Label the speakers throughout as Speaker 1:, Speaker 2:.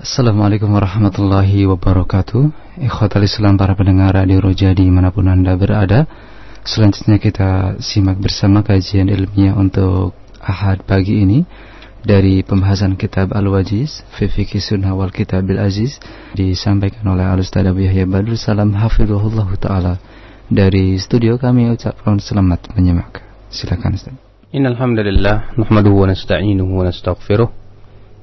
Speaker 1: Assalamualaikum warahmatullahi wabarakatuh. Ikhwatal Islam para pendengar Radio Roja di mana pun anda berada Selanjutnya kita simak bersama kajian ilmiah untuk Ahad pagi ini Dari pembahasan kitab Al-Wajiz Fifikhi Sunnah wal Kitabil Aziz Disampaikan oleh Al-Ustaz Abu Yahya Badrul Salam Hafidhullah Ta'ala. Dari studio kami ucapkan selamat menyimak. Silakan Ustaz.
Speaker 2: Innalhamdulillah Nahmaduhu wa nasta'inuhu wa nasta'gfiruh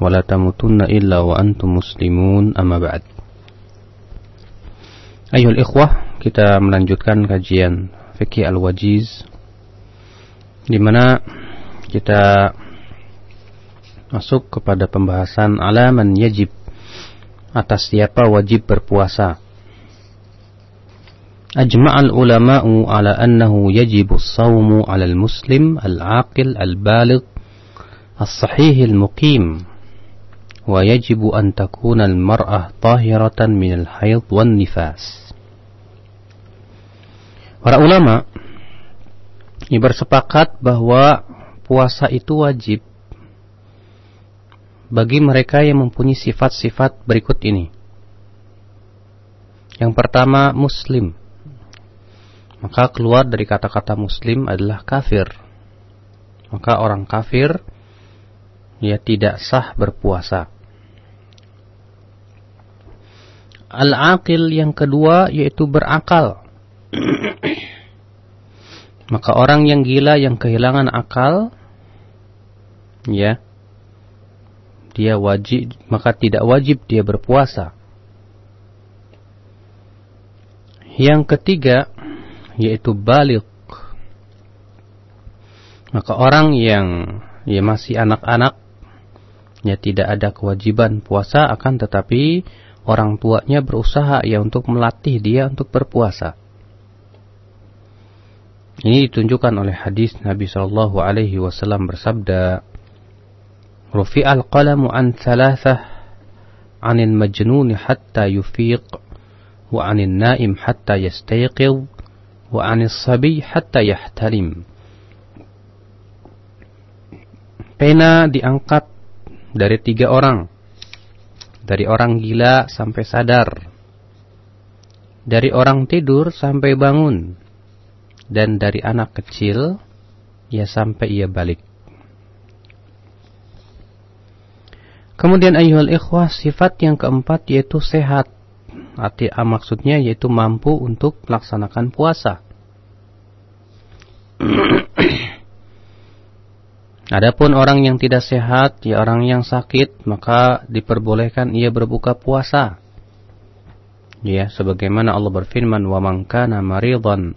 Speaker 2: ولا تموتن إلا وأنتم مسlimun أما بعد Ayol ikhwah, kita melanjutkan kajian fikih al-wajiz di mana kita masuk kepada pembahasan alaman yajib atas siapa wajib berpuasa. Ajma'al ulama'u ala annahu yajibu as-sawmu 'ala al-muslim al-'aqil al-baligh as-sahih al-muqim ويجب أن تكون المرأة طاهرة من الحيض والنفاس Para ulama ini bersepakat bahwa puasa itu wajib bagi mereka yang mempunyai sifat-sifat berikut ini. Yang pertama, muslim. Maka keluar dari kata-kata muslim adalah kafir. Maka orang kafir ya tidak sah berpuasa. Al-aqil yang kedua yaitu berakal. Maka orang yang gila yang kehilangan akal ya dia wajib maka tidak wajib dia berpuasa. Yang ketiga yaitu balik. Maka orang yang ya masih anak-anak ya tidak ada kewajiban puasa akan tetapi orang tuanya berusaha ya untuk melatih dia untuk berpuasa. Ini ditunjukkan oleh hadis Nabi Shallallahu Alaihi Wasallam bersabda, "Rufi al qalamu an thalathah, anil majnun hatta yufiq, wa anil naim hatta yastayqid, wa anil sabi hatta yahtalim." Pena diangkat dari tiga orang dari orang gila sampai sadar. Dari orang tidur sampai bangun. Dan dari anak kecil ya sampai ia balik. Kemudian ayuhal ikhwah sifat yang keempat yaitu sehat. Arti maksudnya yaitu mampu untuk melaksanakan puasa. Adapun orang yang tidak sehat, ya orang yang sakit, maka diperbolehkan ia berbuka puasa. Ya, sebagaimana Allah berfirman, "Wa man kana maridan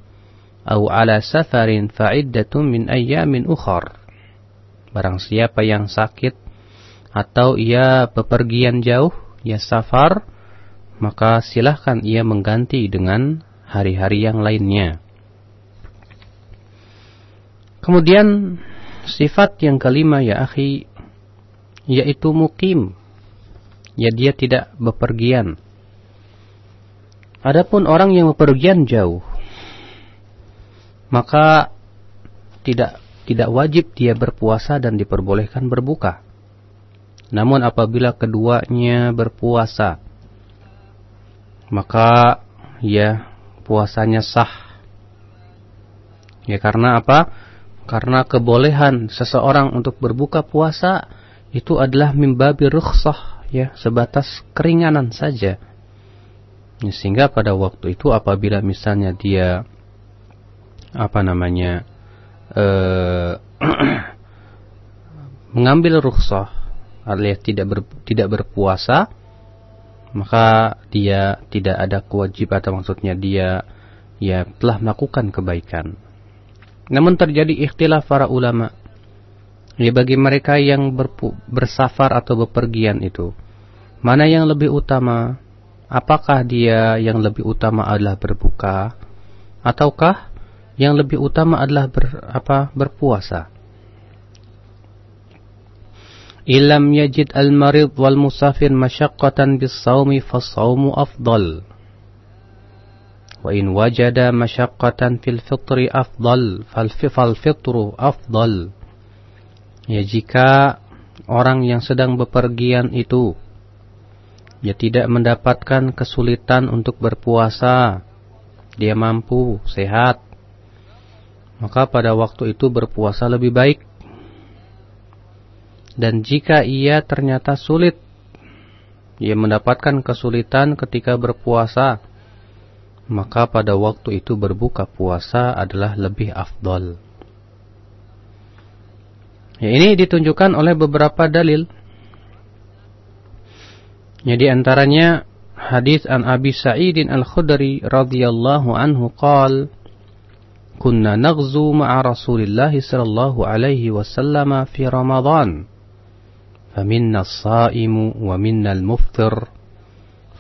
Speaker 2: aw ala safarin fa'iddatun min ayyamin ukhar." Barang siapa yang sakit atau ia bepergian jauh, ya safar, maka silahkan ia mengganti dengan hari-hari yang lainnya. Kemudian Sifat yang kelima ya akhi yaitu mukim. Ya dia tidak bepergian. Adapun orang yang bepergian jauh maka tidak tidak wajib dia berpuasa dan diperbolehkan berbuka. Namun apabila keduanya berpuasa maka ya puasanya sah. Ya karena apa? Karena kebolehan seseorang untuk berbuka puasa itu adalah mimbabi rukhsah ya, sebatas keringanan saja. Ya, sehingga pada waktu itu apabila misalnya dia apa namanya eh, mengambil rukhsah alias tidak ber, tidak berpuasa maka dia tidak ada kewajiban atau maksudnya dia ya telah melakukan kebaikan namun terjadi ikhtilaf para ulama. Ya bagi mereka yang bersafar atau bepergian itu, mana yang lebih utama? apakah dia yang lebih utama adalah berbuka ataukah yang lebih utama adalah ber, apa berpuasa Ilam yajid al-marid wal musafir masyaqqatan bis-sawmi fas-sawmu afdal. Wajada masyaqqatan fil fitri afdal fal fitru afdal. Ya jika orang yang sedang bepergian itu dia tidak mendapatkan kesulitan untuk berpuasa, dia mampu, sehat, maka pada waktu itu berpuasa lebih baik dan jika ia ternyata sulit, ia mendapatkan kesulitan ketika berpuasa, maka pada waktu itu berbuka puasa adalah lebih afdol. Ya, ini ditunjukkan oleh beberapa dalil. Ya, antaranya hadis an Abi Sa'idin Al-Khudri radhiyallahu anhu qala Kunna naghzu ma'a Rasulillah sallallahu alaihi wasallam fi Ramadan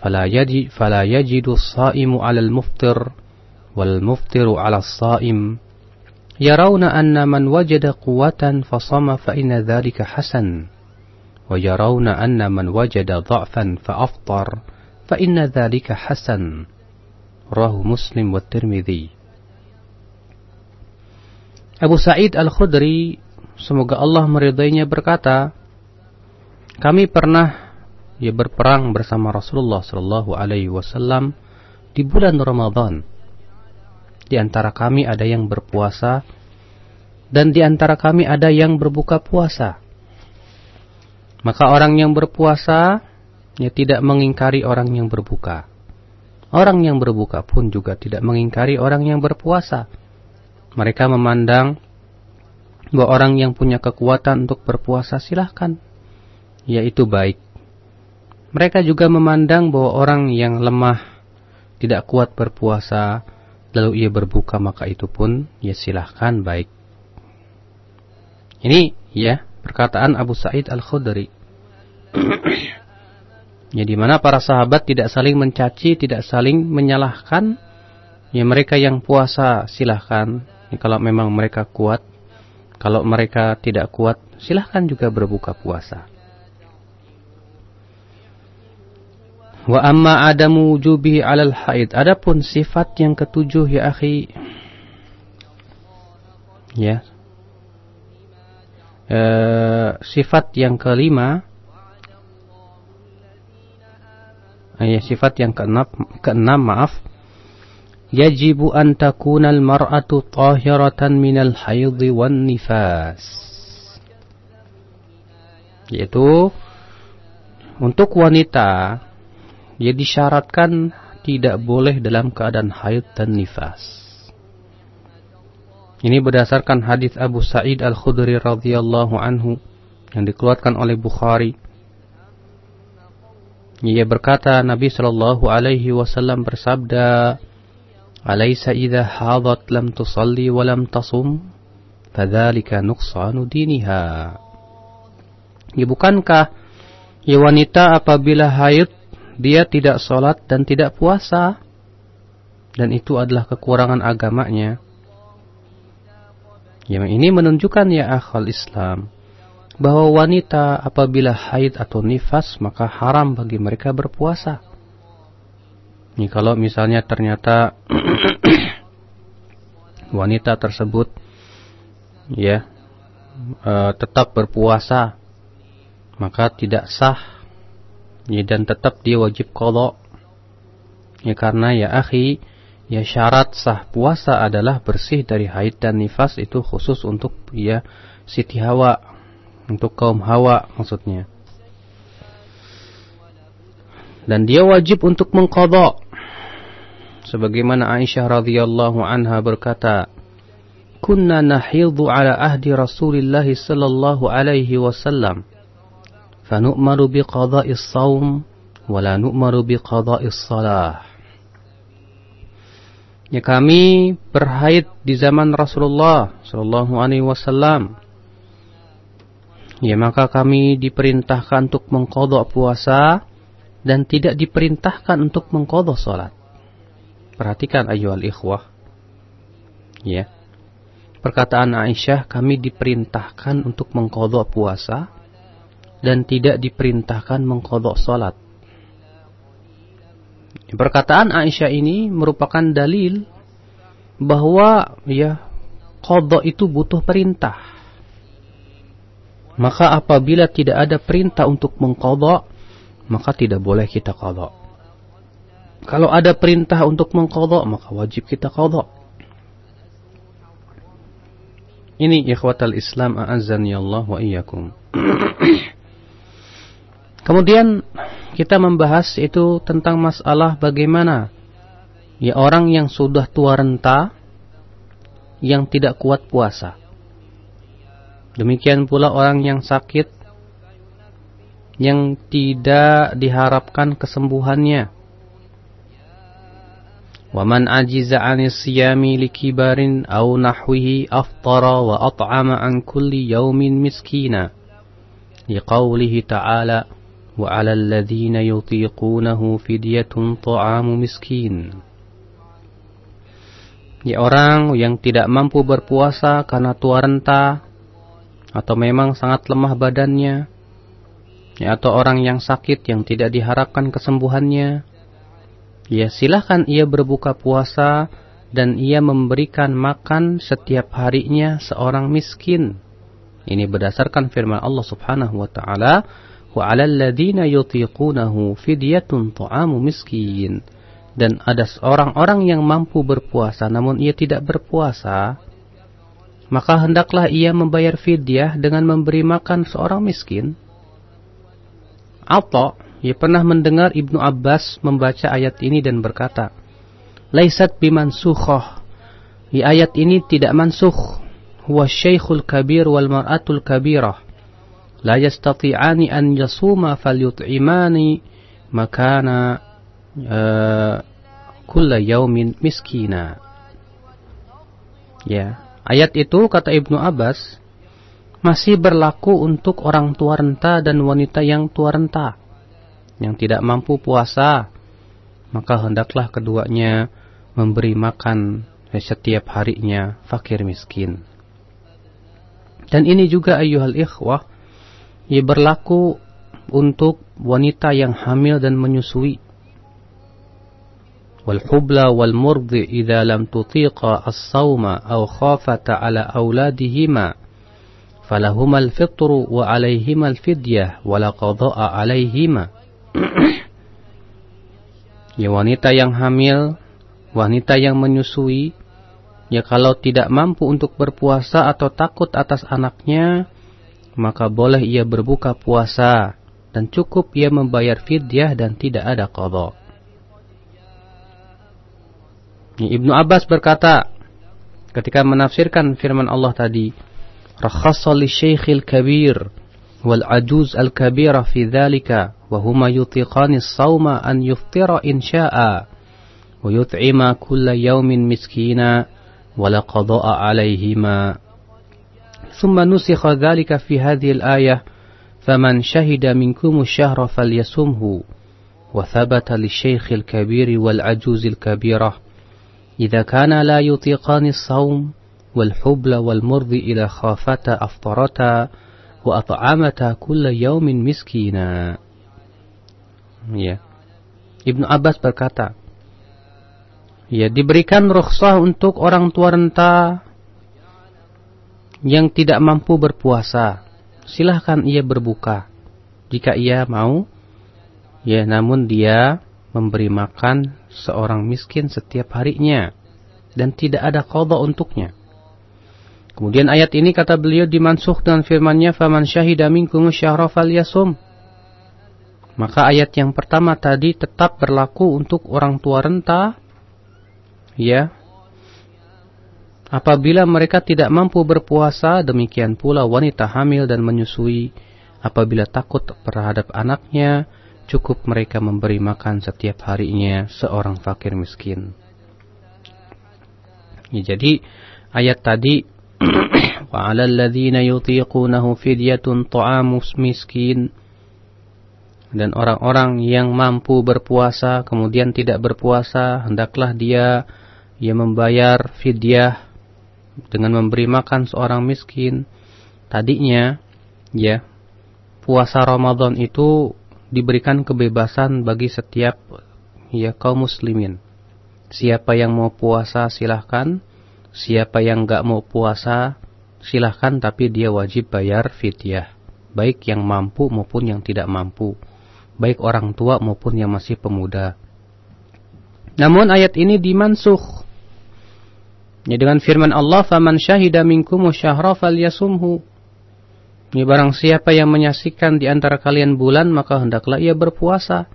Speaker 2: fala yaji fala yajidu as-sa'imu 'ala al-muftir wal muftiru 'ala as-sa'im yarawna anna man wajada quwwatan fasama fa inna dhalika hasan. Wa yarawna anna man wajada dha'fan fa afṭar fa inna dhalika hasan. Rahu Muslim wa Tirmidzi Abu Sa'id Al-Khudri semoga Allah meridainya berkata kami pernah ya berperang bersama Rasulullah Shallallahu Alaihi Wasallam di bulan Ramadan. Di antara kami ada yang berpuasa dan di antara kami ada yang berbuka puasa. Maka orang yang berpuasa ya tidak mengingkari orang yang berbuka. Orang yang berbuka pun juga tidak mengingkari orang yang berpuasa. Mereka memandang bahwa orang yang punya kekuatan untuk berpuasa silahkan yaitu baik. Mereka juga memandang bahwa orang yang lemah tidak kuat berpuasa lalu ia berbuka maka itu pun ya silahkan baik. Ini ya perkataan Abu Sa'id Al-Khudri. ya di mana para sahabat tidak saling mencaci, tidak saling menyalahkan. Ya mereka yang puasa silahkan. Ya, kalau memang mereka kuat. Kalau mereka tidak kuat silahkan juga berbuka puasa. Wa amma adamu wujubihi alal haid. Adapun sifat yang ketujuh ya akhi. Ya. E, sifat yang kelima. Ya, sifat yang keenam, keenam maaf. Yajibu an takuna al-mar'atu tahiratan minal haidhi wan nifas. Yaitu untuk wanita dia disyaratkan tidak boleh dalam keadaan haid dan nifas. Ini berdasarkan hadis Abu Sa'id Al-Khudri radhiyallahu anhu yang dikeluarkan oleh Bukhari. Ia berkata Nabi sallallahu alaihi wasallam bersabda, "Alaysa idza hadat lam tusalli wa lam tasum, fadzalika nuqsanu diniha." Ya bukankah ya wanita apabila haid dia tidak sholat dan tidak puasa. Dan itu adalah kekurangan agamanya. Yang ini menunjukkan ya akal Islam. Bahwa wanita apabila haid atau nifas maka haram bagi mereka berpuasa. Ini kalau misalnya ternyata wanita tersebut ya e, tetap berpuasa maka tidak sah ya, dan tetap dia wajib kodok ya karena ya akhi ya syarat sah puasa adalah bersih dari haid dan nifas itu khusus untuk ya siti hawa. Untuk kaum hawa maksudnya. Dan dia wajib untuk mengkodok sebagaimana Aisyah radhiyallahu anha berkata kunna nahidhu ala ahdi Rasulillah sallallahu alaihi wasallam فنؤمر بقضاء الصوم ولا نؤمر بقضاء الصلاة Ya kami berhaid di zaman Rasulullah Sallallahu Alaihi Wasallam. Ya maka kami diperintahkan untuk mengkodok puasa dan tidak diperintahkan untuk mengkodok sholat. Perhatikan ayuhal ikhwah. Ya. Perkataan Aisyah, kami diperintahkan untuk mengkodok puasa dan tidak diperintahkan mengkodok sholat. Perkataan Aisyah ini merupakan dalil bahwa ya kodok itu butuh perintah. Maka apabila tidak ada perintah untuk mengkodok, maka tidak boleh kita kodok. Kalau ada perintah untuk mengkodok, maka wajib kita kodok. Ini ikhwatal Islam a'azzani Allah wa iyyakum. Kemudian kita membahas itu tentang masalah bagaimana ya orang yang sudah tua renta yang tidak kuat puasa. Demikian pula orang yang sakit yang tidak diharapkan kesembuhannya. Waman ajiza 'anis siyami likibarin aw nahwihi aftara wa at'ama an kulli yawmin miskina. Liqaulihi ta'ala وعلى الذين يطيقونه فدية طعام مسكين Ya orang yang tidak mampu berpuasa karena tua renta atau memang sangat lemah badannya ya, atau orang yang sakit yang tidak diharapkan kesembuhannya ya silahkan ia berbuka puasa dan ia memberikan makan setiap harinya seorang miskin. Ini berdasarkan firman Allah Subhanahu wa taala, "Wa 'alal ladzina yutiqunahu fidyatun ta'amu miskin." Dan ada orang-orang yang mampu berpuasa namun ia tidak berpuasa, maka hendaklah ia membayar fidyah dengan memberi makan seorang miskin. Atau ia pernah mendengar Ibnu Abbas membaca ayat ini dan berkata, Laisat bimansukhah. Di ayat ini tidak mansukh. Huwa syaikhul kabir wal mar'atul kabirah. La yastati'ani an yasuma falyut'imani makana uh, kulla yaumin miskina. Ya, ayat itu kata Ibnu Abbas masih berlaku untuk orang tua renta dan wanita yang tua renta yang tidak mampu puasa, maka hendaklah keduanya memberi makan setiap harinya fakir miskin. Dan ini juga ayuhal ikhwah, ia berlaku untuk wanita yang hamil dan menyusui. Wal hubla wal murdi idza lam tutiqa as-sawma aw khafata ala auladihima falahuma al-fitru wa alayhima al-fidyah wa la qada'a ya wanita yang hamil, wanita yang menyusui, ya kalau tidak mampu untuk berpuasa atau takut atas anaknya, maka boleh ia berbuka puasa dan cukup ia membayar fidyah dan tidak ada qadha. Ibnu Abbas berkata ketika menafsirkan firman Allah tadi, "Rakhassa li syaikhil kabir wal ajuz al kabira fi dzalika wa huma yutiqani as-sauma an yuftira in syaa'a wa yut'ima kulla yawmin miskina wa la qadaa'a 'alayhima." ثم نسخ ذلك في هذه الآية فمن شهد منكم الشهر فليصمه وثبت للشيخ الكبير والعجوز الكبيرة إذا كان لا يطيقان الصوم والحبل والمرض إذا خافتا أفطرتا وأطعمتا كل يوم مسكينا ya. Ibnu Abbas berkata, ya diberikan rukhsah untuk orang tua renta yang tidak mampu berpuasa. Silahkan ia berbuka jika ia mau. Ya, namun dia memberi makan seorang miskin setiap harinya dan tidak ada qada untuknya. Kemudian ayat ini kata beliau dimansuh dengan firman-Nya faman syahida minkum syahra falyasum. Maka ayat yang pertama tadi tetap berlaku untuk orang tua renta ya. Apabila mereka tidak mampu berpuasa, demikian pula wanita hamil dan menyusui. Apabila takut terhadap anaknya, cukup mereka memberi makan setiap harinya seorang fakir miskin. Ya, jadi ayat tadi وعلى الذين يطيقونه فدية طعام miskin dan orang-orang yang mampu berpuasa kemudian tidak berpuasa hendaklah dia ia membayar fidyah dengan memberi makan seorang miskin. Tadinya ya puasa Ramadan itu diberikan kebebasan bagi setiap ya kaum muslimin. Siapa yang mau puasa silahkan. Siapa yang enggak mau puasa silahkan tapi dia wajib bayar fidyah. Baik yang mampu maupun yang tidak mampu. Baik orang tua maupun yang masih pemuda. Namun ayat ini dimansuh. Ya, dengan firman Allah, "Faman syahida minkum syahra falyasumhu." Ini barang siapa yang menyaksikan di antara kalian bulan, maka hendaklah ia berpuasa.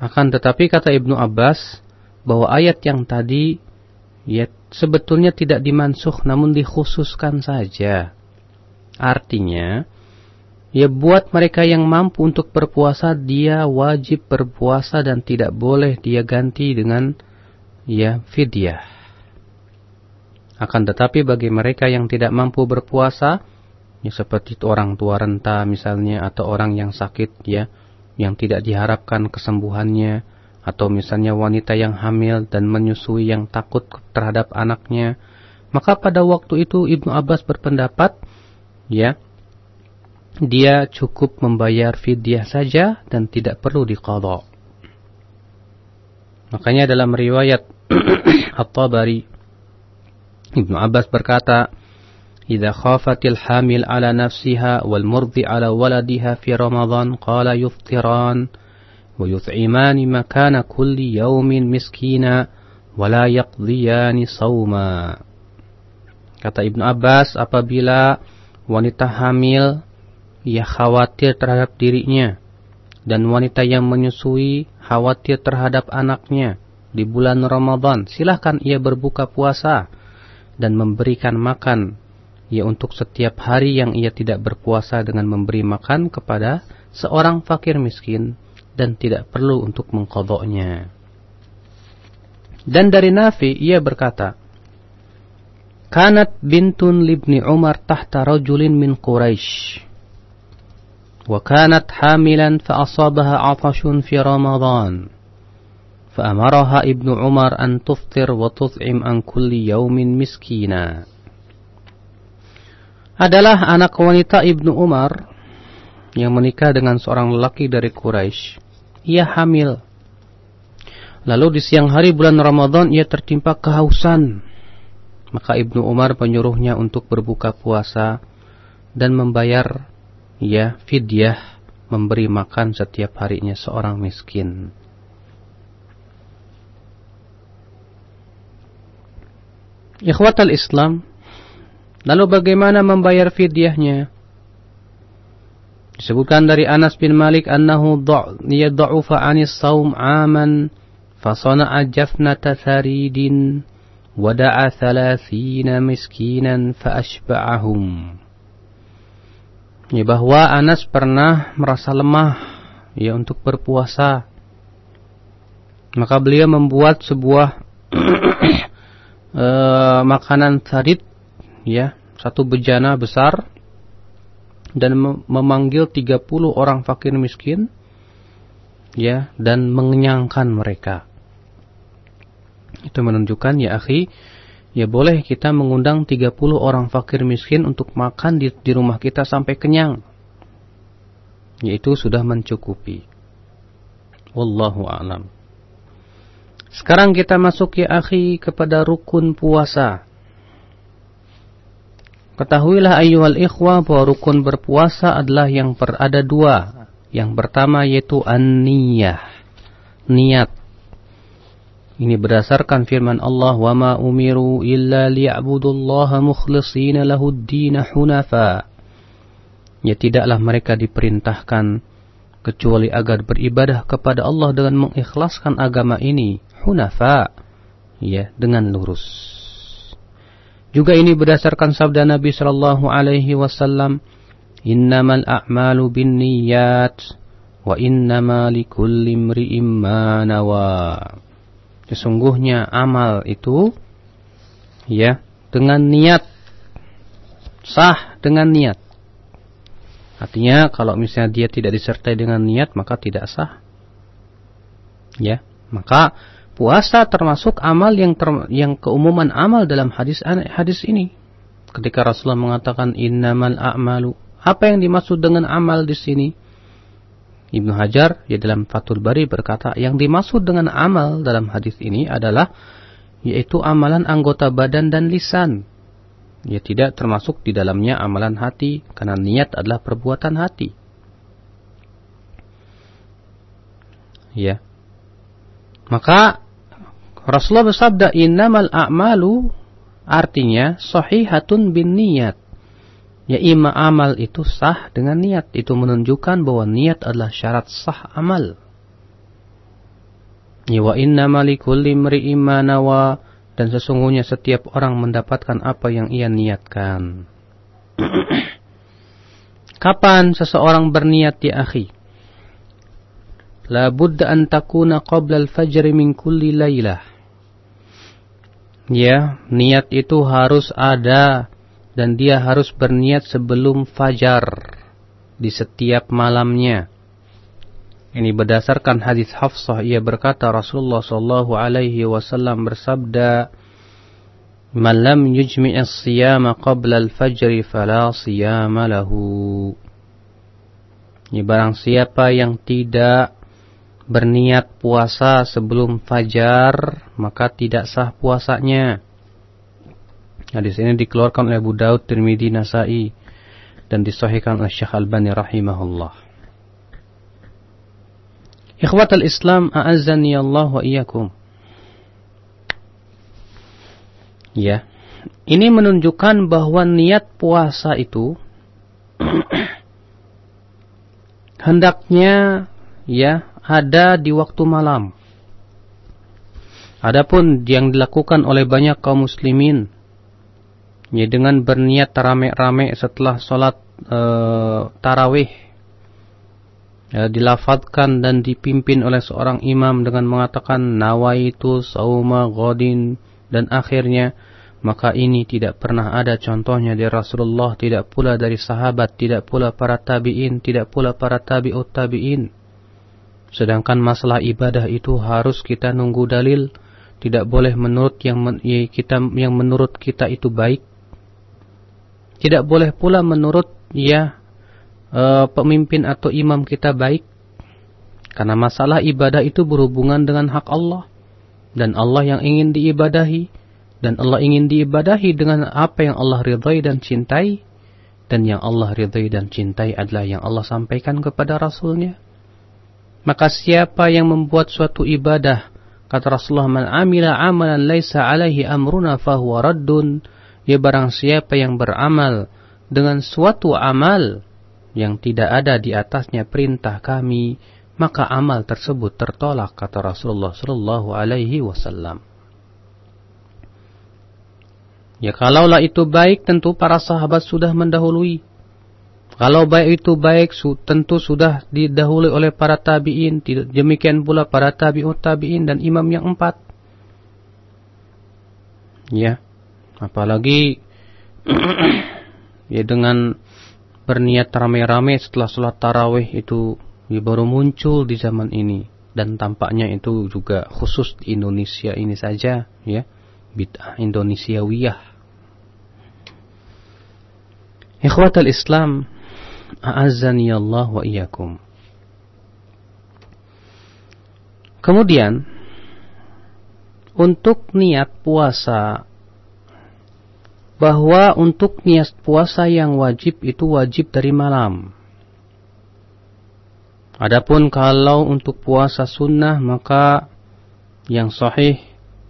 Speaker 2: Akan tetapi kata Ibnu Abbas bahwa ayat yang tadi ya sebetulnya tidak dimansuh namun dikhususkan saja. Artinya, Ya buat mereka yang mampu untuk berpuasa dia wajib berpuasa dan tidak boleh dia ganti dengan ya fidyah. Akan tetapi bagi mereka yang tidak mampu berpuasa ya seperti orang tua renta misalnya atau orang yang sakit ya yang tidak diharapkan kesembuhannya atau misalnya wanita yang hamil dan menyusui yang takut terhadap anaknya maka pada waktu itu Ibnu Abbas berpendapat ya dia cukup membayar fidyah saja dan tidak perlu diqadha. Makanya dalam riwayat At-Tabari Ibnu Abbas berkata, "Idza khafatil hamil ala nafsiha wal murdi ala waladiha fi Ramadan qala yuftiran wa yut'imani makana kulli yawmin miskina wa la yaqdiyani sawma." Kata Ibnu Abbas, apabila wanita hamil ia khawatir terhadap dirinya dan wanita yang menyusui khawatir terhadap anaknya di bulan Ramadan silahkan ia berbuka puasa dan memberikan makan ia untuk setiap hari yang ia tidak berpuasa dengan memberi makan kepada seorang fakir miskin dan tidak perlu untuk mengkodoknya. Dan dari Nafi ia berkata, Kanat bintun libni Umar tahta rajulin min Quraisy وكانت حاملا فأصابها عطش في رمضان فأمرها ابن عمر أن تفطر وتطعم عن كل يوم مسكينا adalah anak wanita Ibnu Umar yang menikah dengan seorang lelaki dari Quraisy. Ia hamil. Lalu di siang hari bulan Ramadan ia tertimpa kehausan. Maka Ibnu Umar menyuruhnya untuk berbuka puasa dan membayar ya fidyah memberi makan setiap harinya seorang miskin. Ikhwatal Islam, lalu bagaimana membayar fidyahnya? Disebutkan dari Anas bin Malik annahu yad'ufa 'anis saum 'aman fasana'a jafnata tharidin wada'a 30 miskinan fa ashba'ahum ya bahwa Anas pernah merasa lemah ya untuk berpuasa. Maka beliau membuat sebuah e, makanan sarit ya, satu bejana besar dan memanggil 30 orang fakir miskin ya dan mengenyangkan mereka. Itu menunjukkan ya akhi ya boleh kita mengundang 30 orang fakir miskin untuk makan di, di rumah kita sampai kenyang. Yaitu sudah mencukupi. Wallahu a'lam. Sekarang kita masuk ya akhi kepada rukun puasa. Ketahuilah ayyuhal ikhwah bahwa rukun berpuasa adalah yang berada dua. Yang pertama yaitu an-niyah. Niat. Ini berdasarkan firman Allah, "Wa ma umiru illa liya'budullaha mukhlishina lahud-din hunafa." Ya tidaklah mereka diperintahkan kecuali agar beribadah kepada Allah dengan mengikhlaskan agama ini hunafa, ya dengan lurus. Juga ini berdasarkan sabda Nabi sallallahu alaihi wasallam, "Innamal a'malu binniyat wa innama likulli imri'in ma nawa." Sesungguhnya amal itu ya dengan niat sah dengan niat. Artinya kalau misalnya dia tidak disertai dengan niat maka tidak sah. Ya, maka puasa termasuk amal yang ter, yang keumuman amal dalam hadis hadis ini. Ketika Rasulullah mengatakan innamal a'malu, apa yang dimaksud dengan amal di sini? Ibnu Hajar ya dalam Fathul Bari berkata yang dimaksud dengan amal dalam hadis ini adalah yaitu amalan anggota badan dan lisan ya tidak termasuk di dalamnya amalan hati karena niat adalah perbuatan hati. Ya. Maka Rasulullah bersabda innamal a'malu artinya sahihatun bin niat. Ya ima amal itu sah dengan niat. Itu menunjukkan bahwa niat adalah syarat sah amal. Ya wa innamal likulli dan sesungguhnya setiap orang mendapatkan apa yang ia niatkan. Kapan seseorang berniat ya akhi? La budda an takuna qabla al-fajr min kulli lailah. Ya, niat itu harus ada dan dia harus berniat sebelum fajar di setiap malamnya. Ini berdasarkan hadis Hafsah ia berkata Rasulullah sallallahu alaihi wasallam bersabda Man lam yujmi' as-siyama qabla al-fajr fala siyama lahu Ini barang siapa yang tidak berniat puasa sebelum fajar maka tidak sah puasanya. Hadis ini dikeluarkan oleh Abu Daud, Tirmidzi, Nasai dan disahihkan oleh Syekh Albani rahimahullah. Ikhwatal Islam, a'azzani Allah wa iyyakum. Ya. Ini menunjukkan bahwa niat puasa itu hendaknya ya ada di waktu malam. Adapun yang dilakukan oleh banyak kaum muslimin ya dengan berniat rame-rame setelah sholat e, tarawih ya, dilafadkan dan dipimpin oleh seorang imam dengan mengatakan nawaitu sauma godin dan akhirnya maka ini tidak pernah ada contohnya dari Rasulullah, tidak pula dari sahabat, tidak pula para tabi'in, tidak pula para tabi'ut tabi'in. Sedangkan masalah ibadah itu harus kita nunggu dalil, tidak boleh menurut yang men, ya, kita yang menurut kita itu baik. Tidak boleh pula menurut ya uh, pemimpin atau imam kita baik. Karena masalah ibadah itu berhubungan dengan hak Allah. Dan Allah yang ingin diibadahi. Dan Allah ingin diibadahi dengan apa yang Allah ridhai dan cintai. Dan yang Allah ridhai dan cintai adalah yang Allah sampaikan kepada Rasulnya. Maka siapa yang membuat suatu ibadah, kata Rasulullah, Man amila amalan laisa alaihi amruna fahuwa raddun. Ya barang siapa yang beramal dengan suatu amal yang tidak ada di atasnya perintah kami, maka amal tersebut tertolak kata Rasulullah sallallahu alaihi wasallam. Ya kalaulah itu baik tentu para sahabat sudah mendahului. Kalau baik itu baik tentu sudah didahului oleh para tabi'in, demikian pula para tabi'ut tabi'in dan imam yang empat. Ya, apalagi ya dengan berniat rame-rame setelah sholat tarawih itu baru muncul di zaman ini. Dan tampaknya itu juga khusus di Indonesia ini saja ya. Bid'ah Indonesiawiyah. Ikhwatal Islam a'azzani Allah wa iyyakum Kemudian untuk niat puasa bahwa untuk niat puasa yang wajib itu wajib dari malam. Adapun kalau untuk puasa sunnah maka yang sahih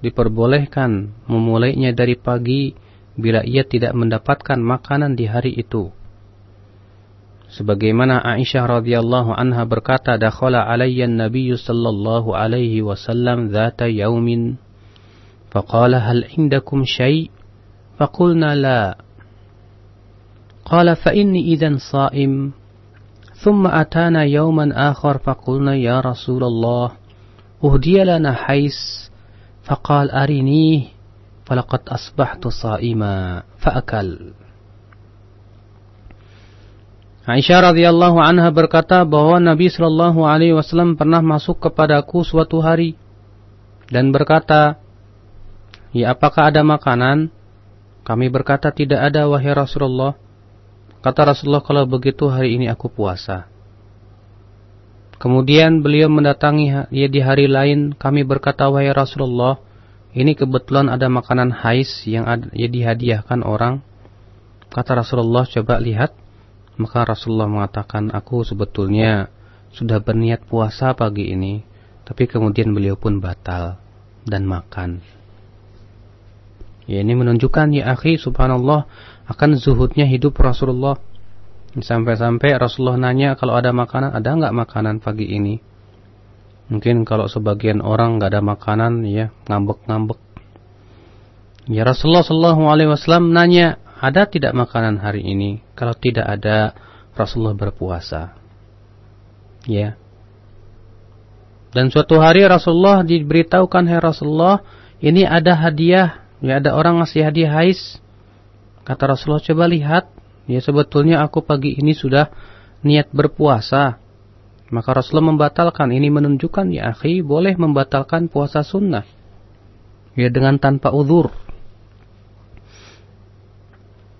Speaker 2: diperbolehkan memulainya dari pagi bila ia tidak mendapatkan makanan di hari itu. Sebagaimana Aisyah radhiyallahu anha berkata, "Dakhala alayya an-nabiy sallallahu alaihi wasallam dzata yaumin faqala hal indakum shay'?" Faqulna la. Qala fa inni idzan sha'im. أتانا يوما آخر فقلنا يا رسول الله أهدي لنا hais. فقال أرنيه فلقد أصبحت صائما فأكل Aisyah radhiyallahu anha berkata bahwa Nabi Shallallahu alaihi wasallam pernah masuk kepadaku suatu hari dan berkata, "Ya, apakah ada makanan?" Kami berkata, "Tidak ada wahai Rasulullah." Kata Rasulullah, "Kalau begitu hari ini aku puasa." Kemudian beliau mendatangi dia di hari lain, kami berkata, "Wahai Rasulullah, ini kebetulan ada makanan hais yang ada, ya dihadiahkan orang." Kata Rasulullah, "Coba lihat." Maka Rasulullah mengatakan, aku sebetulnya sudah berniat puasa pagi ini. Tapi kemudian beliau pun batal dan makan. Ya ini menunjukkan ya akhi subhanallah akan zuhudnya hidup Rasulullah. Sampai-sampai Rasulullah nanya kalau ada makanan, ada nggak makanan pagi ini? Mungkin kalau sebagian orang nggak ada makanan ya ngambek-ngambek. Ya Rasulullah Shallallahu Alaihi Wasallam nanya ada tidak makanan hari ini? Kalau tidak ada, Rasulullah berpuasa. Ya. Dan suatu hari Rasulullah diberitahukan, "Hai Rasulullah, ini ada hadiah. Ya ada orang ngasih hadiah hais." Kata Rasulullah, "Coba lihat. Ya sebetulnya aku pagi ini sudah niat berpuasa." Maka Rasulullah membatalkan. Ini menunjukkan ya akhi boleh membatalkan puasa sunnah. Ya dengan tanpa uzur.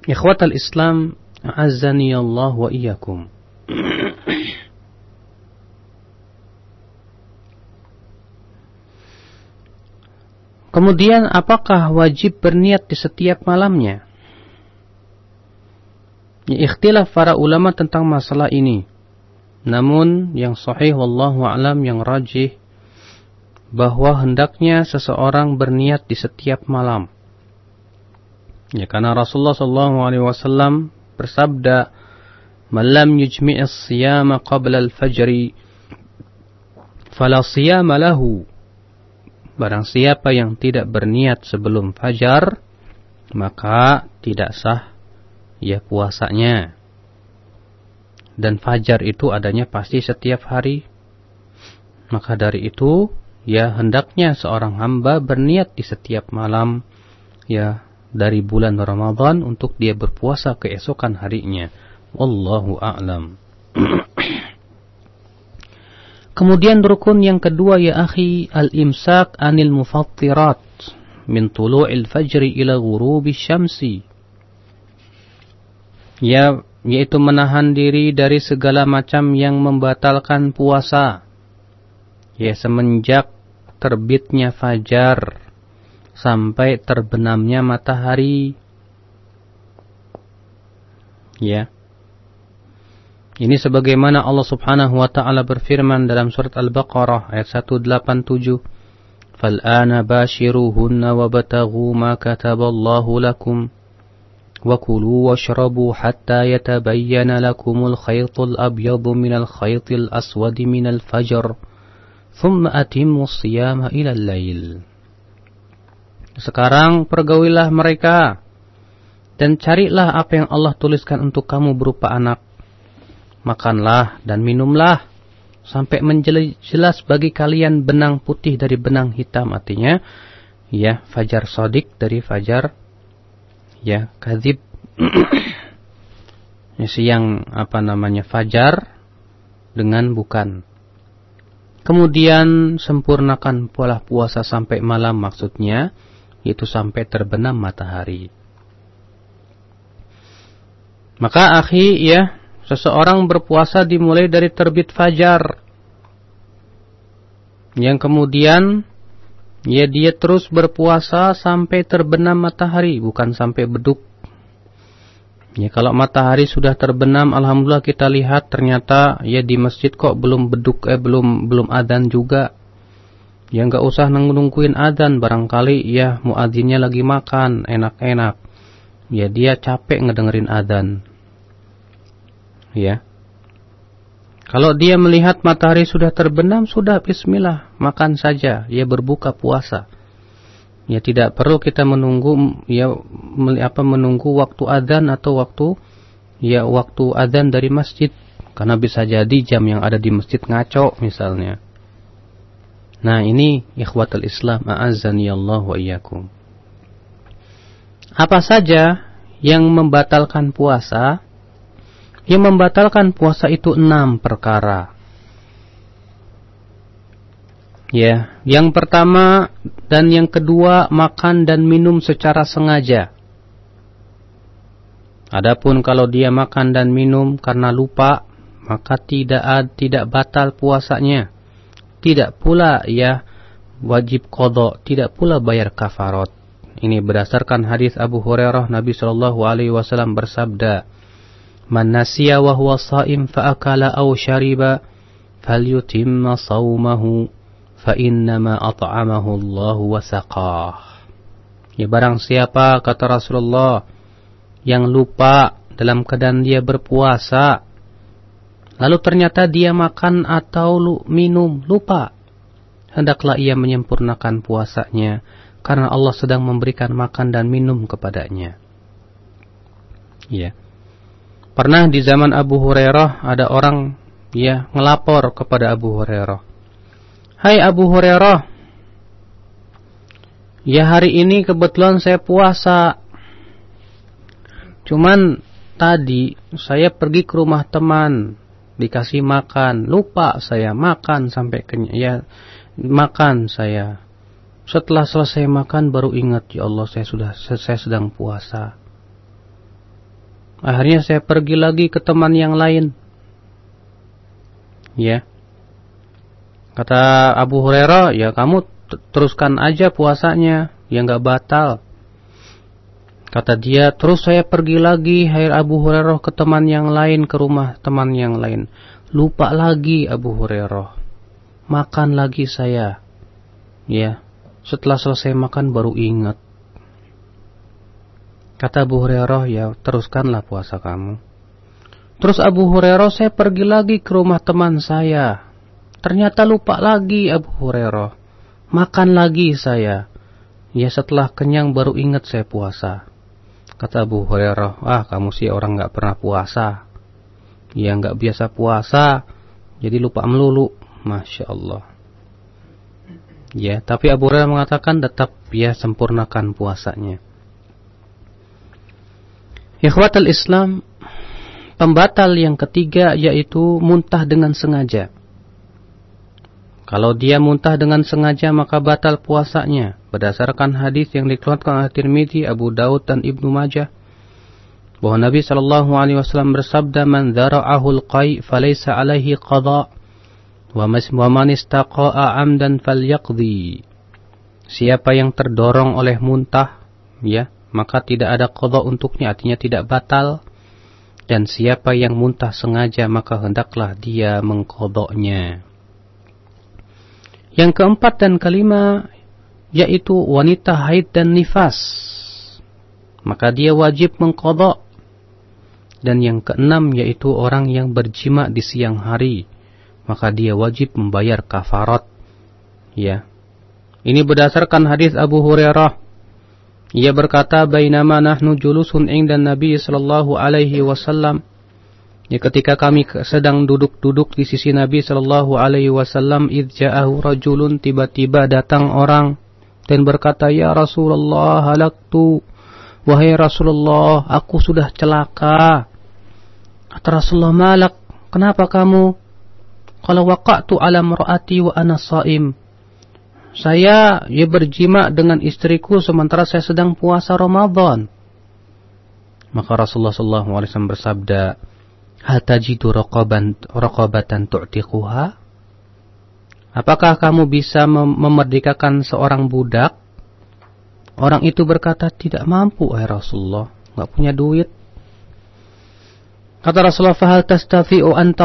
Speaker 2: Ikhwatal Islam, azani Allah wa iyyakum. Kemudian apakah wajib berniat di setiap malamnya? Ya, ikhtilaf para ulama tentang masalah ini. Namun yang sahih wallahu alam yang rajih bahwa hendaknya seseorang berniat di setiap malam. Ya karena Rasulullah sallallahu alaihi wasallam bersabda, "Man lam yujmi'is siyama qabla al-fajr fala siyama lahu." Barang siapa yang tidak berniat sebelum fajar, maka tidak sah ya puasanya. Dan fajar itu adanya pasti setiap hari. Maka dari itu, ya hendaknya seorang hamba berniat di setiap malam ya dari bulan Ramadan untuk dia berpuasa keesokan harinya. Wallahu a'lam. Kemudian rukun yang kedua ya akhi al-imsak anil mufattirat min tulu'il fajri ila ghurubi syamsi. Ya, yaitu menahan diri dari segala macam yang membatalkan puasa. Ya, semenjak terbitnya fajar sampai terbenamnya matahari. Ya. Ini sebagaimana Allah Subhanahu wa taala berfirman dalam surat Al-Baqarah ayat 187. "Fal'ana bashiruhunna wabtaghu ma kataballahu lakum wa kulu washrabu hatta yatabayyana lakumul khaytul abyadu minal khaytil aswadi minal fajr." ثم أتموا الصيام إلى الليل sekarang pergaulilah mereka dan carilah apa yang Allah tuliskan untuk kamu berupa anak. Makanlah dan minumlah sampai menjelas bagi kalian benang putih dari benang hitam. Artinya ya fajar sodik dari fajar ya kadib ya, siang apa namanya fajar dengan bukan. Kemudian sempurnakan pola puasa sampai malam maksudnya yaitu sampai terbenam matahari. Maka akhi ya, seseorang berpuasa dimulai dari terbit fajar. Yang kemudian ya dia terus berpuasa sampai terbenam matahari, bukan sampai beduk. Ya kalau matahari sudah terbenam alhamdulillah kita lihat ternyata ya di masjid kok belum beduk eh belum belum adzan juga. Ya nggak usah nungguin adzan barangkali ya muadzinnya lagi makan enak-enak. Ya dia capek ngedengerin adzan. Ya. Kalau dia melihat matahari sudah terbenam, sudah bismillah, makan saja, ya berbuka puasa. Ya tidak perlu kita menunggu ya apa menunggu waktu adzan atau waktu ya waktu adzan dari masjid karena bisa jadi jam yang ada di masjid ngaco misalnya. Nah ini ikhwatul Islam a'azzani Allah wa iyyakum. Apa saja yang membatalkan puasa Yang membatalkan puasa itu enam perkara. Ya, yang pertama dan yang kedua makan dan minum secara sengaja. Adapun kalau dia makan dan minum karena lupa, maka tidak tidak batal puasanya. Tidak pula ya wajib kodok, tidak pula bayar kafarot. Ini berdasarkan hadis Abu Hurairah Nabi Shallallahu Alaihi Wasallam bersabda, "Man nasiya wa huwa saim fa akala aw shariba, falyutimma sawmahu, fa innama at'amahu Allah wa saqah." Ya barang siapa kata Rasulullah yang lupa dalam keadaan dia berpuasa, lalu ternyata dia makan atau minum lupa, hendaklah ia menyempurnakan puasanya karena Allah sedang memberikan makan dan minum kepadanya. Ya. Pernah di zaman Abu Hurairah ada orang ya ngelapor kepada Abu Hurairah. Hai Abu Hurairah, ya hari ini kebetulan saya puasa. Cuman tadi saya pergi ke rumah teman, dikasih makan, lupa saya makan sampai kenyang. Ya, makan saya. Setelah selesai makan baru ingat ya Allah saya sudah saya sedang puasa. Akhirnya saya pergi lagi ke teman yang lain. Ya. Kata Abu Hurairah, ya kamu teruskan aja puasanya, ya nggak batal. Kata dia, terus saya pergi lagi, hai Abu Hurairah ke teman yang lain, ke rumah teman yang lain. Lupa lagi Abu Hurairah. Makan lagi saya. Ya, setelah selesai makan baru ingat. Kata Abu Hurairah, ya teruskanlah puasa kamu. Terus Abu Hurairah, saya pergi lagi ke rumah teman saya. Ternyata lupa lagi Abu Hurairah. Makan lagi saya. Ya setelah kenyang baru ingat saya puasa. Kata Abu Hurairah, ah kamu sih orang nggak pernah puasa. Ya nggak biasa puasa, jadi lupa melulu. Masya Allah. Ya, tapi Abu Hurairah mengatakan tetap ya sempurnakan puasanya. Ikhwatal Islam, pembatal yang ketiga yaitu muntah dengan sengaja. Kalau dia muntah dengan sengaja maka batal puasanya berdasarkan hadis yang dikeluarkan oleh Tirmizi, Abu Daud dan Ibnu Majah bahwa Nabi sallallahu alaihi wasallam bersabda man dzara'ahu al-qai falaysa alaihi qada' Wa man istaqa'a amdan falyaqdi. Siapa yang terdorong oleh muntah, ya, maka tidak ada qada untuknya, artinya tidak batal. Dan siapa yang muntah sengaja, maka hendaklah dia mengkodoknya. Yang keempat dan kelima, yaitu wanita haid dan nifas. Maka dia wajib mengkodok. Dan yang keenam, yaitu orang yang berjima di siang hari maka dia wajib membayar kafarat. Ya. Ini berdasarkan hadis Abu Hurairah. Ia berkata, "Bainama nahnu julusun inda Nabi sallallahu alaihi wasallam." Ya ketika kami sedang duduk-duduk di sisi Nabi sallallahu alaihi wasallam, id ja'ahu rajulun tiba-tiba datang orang dan berkata, "Ya Rasulullah, halaktu." Wahai Rasulullah, aku sudah celaka. Kata Rasulullah, "Malak, kenapa kamu?" Kalau waqa'tu ala mar'ati wa ana saim. Saya ya berjima dengan istriku sementara saya sedang puasa Ramadan. Maka Rasulullah sallallahu alaihi wasallam bersabda, "Hal tajidu raqaban raqabatan tu'tiquha?" Apakah kamu bisa mem memerdekakan seorang budak? Orang itu berkata, "Tidak mampu, wahai Rasulullah, enggak punya duit." Kata Rasulullah, "Fahal tastafi'u an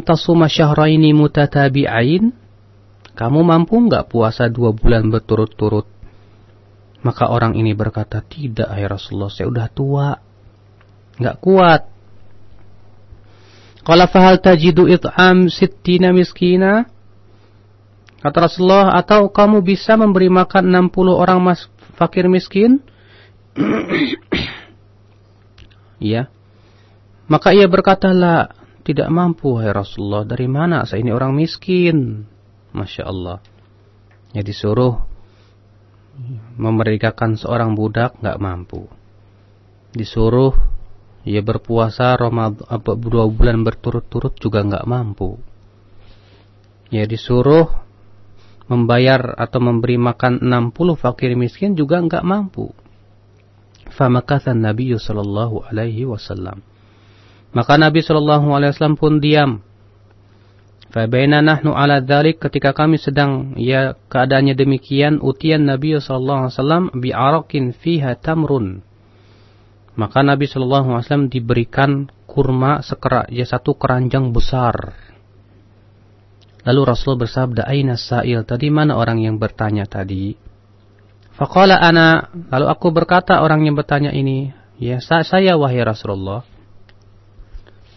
Speaker 2: tasuma syahraini mutatabi'ain?" Kamu mampu enggak puasa dua bulan berturut-turut? Maka orang ini berkata, "Tidak, ya Rasulullah, saya sudah tua. Enggak kuat." Qala fahal tajidu it'am sittina miskina? Kata Rasulullah, atau kamu bisa memberi makan 60 orang mas fakir miskin? Iya. Maka ia berkata, lah, tidak mampu, hai Rasulullah. Dari mana? Saya ini orang miskin. Masya Allah. Ya disuruh memerdekakan seorang budak, nggak mampu. Disuruh ia berpuasa Ramadan dua bulan berturut-turut juga nggak mampu. Ya disuruh membayar atau memberi makan 60 fakir miskin juga nggak mampu. Famakathan Nabi sallallahu alaihi wasallam. Maka Nabi sallallahu alaihi wasallam pun diam. Fabaina nahnu ala dzalik ketika kami sedang ya keadaannya demikian utian Nabi sallallahu alaihi wasallam bi arakin fiha tamrun maka Nabi Shallallahu Alaihi Wasallam diberikan kurma sekera, ya satu keranjang besar. Lalu Rasul bersabda, Aina sa'il, tadi mana orang yang bertanya tadi? Faqala ana, lalu aku berkata orang yang bertanya ini, ya saya wahai Rasulullah.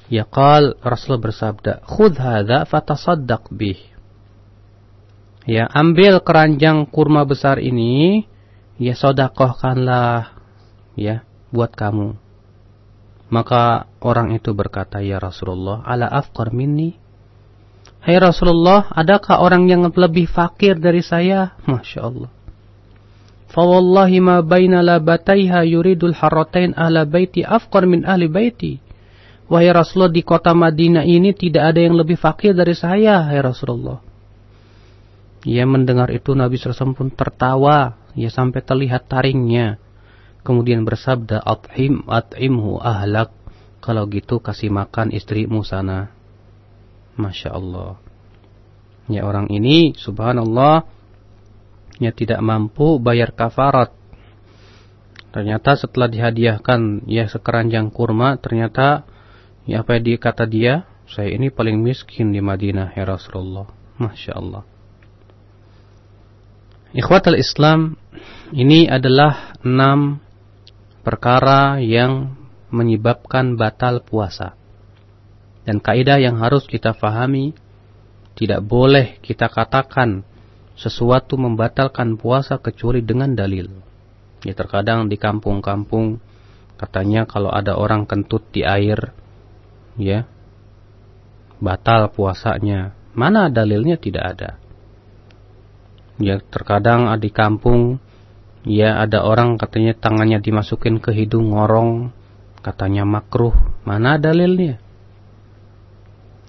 Speaker 2: Ya qal, Rasul bersabda, Khudh hadha fatasaddaq bih. Ya, ambil keranjang kurma besar ini, ya sodakohkanlah, ya, buat kamu. Maka orang itu berkata, Ya Rasulullah, ala afqar minni. Hai Rasulullah, adakah orang yang lebih fakir dari saya? Masya Allah. Fawallahi ma baina labataiha yuridul harratain ahla baiti afqar min ahli baiti. Wahai Rasulullah, di kota Madinah ini tidak ada yang lebih fakir dari saya, hai Rasulullah. Ia mendengar itu Nabi SAW pun tertawa, ia sampai terlihat taringnya. Kemudian bersabda, At'im at'imhu ahlak. Kalau gitu kasih makan istrimu sana. Masya Allah. Ya orang ini, subhanallah, ya tidak mampu bayar kafarat. Ternyata setelah dihadiahkan ya sekeranjang kurma, ternyata ya apa yang dikata dia, saya ini paling miskin di Madinah ya Rasulullah. Masya Allah. Ikhwatal Islam, ini adalah enam perkara yang menyebabkan batal puasa. Dan kaidah yang harus kita fahami, tidak boleh kita katakan sesuatu membatalkan puasa kecuali dengan dalil. Ya terkadang di kampung-kampung katanya kalau ada orang kentut di air, ya batal puasanya. Mana dalilnya tidak ada. Ya terkadang di kampung Ya ada orang katanya tangannya dimasukin ke hidung ngorong, katanya makruh. Mana dalilnya?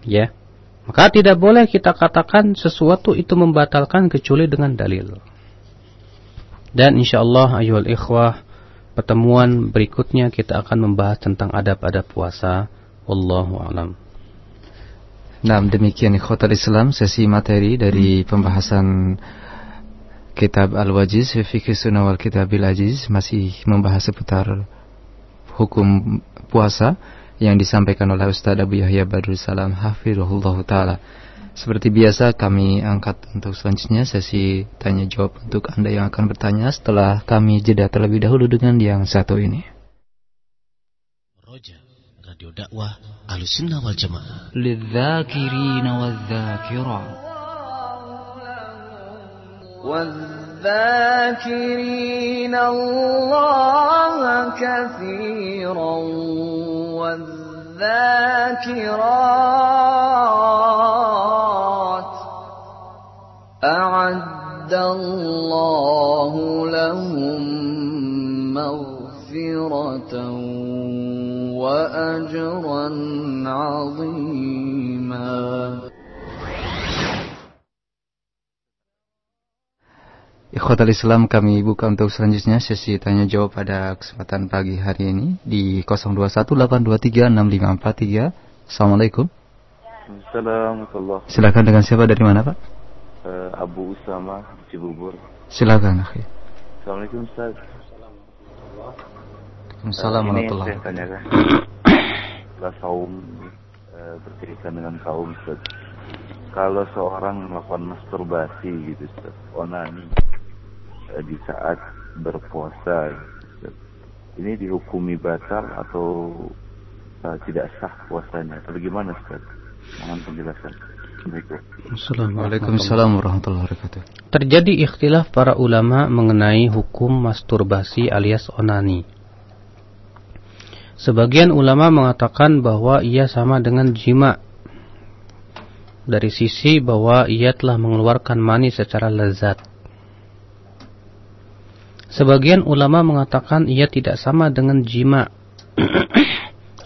Speaker 2: Ya. Maka tidak boleh kita katakan sesuatu itu membatalkan kecuali dengan dalil. Dan insyaallah ayuhal ikhwah, pertemuan berikutnya kita akan membahas tentang adab-adab puasa. Wallahu alam.
Speaker 1: Nah, demikian ikhwatal Islam sesi materi dari pembahasan Kitab Al-Wajiz Fikih Sunnah wal Kitabil Aziz masih membahas seputar hukum puasa yang disampaikan oleh Ustaz Abu Yahya Badrul Salam Hafirullah Ta'ala. Seperti biasa kami angkat untuk selanjutnya sesi tanya jawab untuk Anda yang akan bertanya setelah kami jeda terlebih dahulu dengan yang satu ini.
Speaker 3: Roja, Radio Dakwah Ahlussunnah wal Jamaah.
Speaker 4: والذاكرين الله كثيرا والذاكرات أعد الله لهم مغفرة وأجرا عظيما.
Speaker 1: Ikhwatal Islam kami buka untuk selanjutnya sesi tanya jawab pada kesempatan pagi hari ini di 0218236543. Assalamualaikum.
Speaker 5: Assalamualaikum.
Speaker 1: Silakan dengan siapa dari mana Pak?
Speaker 5: Uh, Abu Usama Cibubur.
Speaker 1: Silakan akhi.
Speaker 5: Assalamualaikum Ustaz.
Speaker 1: Assalamualaikum warahmatullahi
Speaker 5: wabarakatuh. Ini saya tanyakan. Setelah saum uh, berkaitan dengan kaum Ustaz. Kalau seorang melakukan masturbasi gitu Ustaz, onani Eh, di saat berpuasa ini dihukumi batal atau uh, tidak sah puasanya atau bagaimana Ustaz? Mohon penjelasan.
Speaker 1: Assalamualaikum warahmatullahi wabarakatuh.
Speaker 2: Terjadi ikhtilaf para ulama mengenai hukum masturbasi alias onani. Sebagian ulama mengatakan bahwa ia sama dengan jima dari sisi bahwa ia telah mengeluarkan mani secara lezat. Sebagian ulama mengatakan ia tidak sama dengan jima.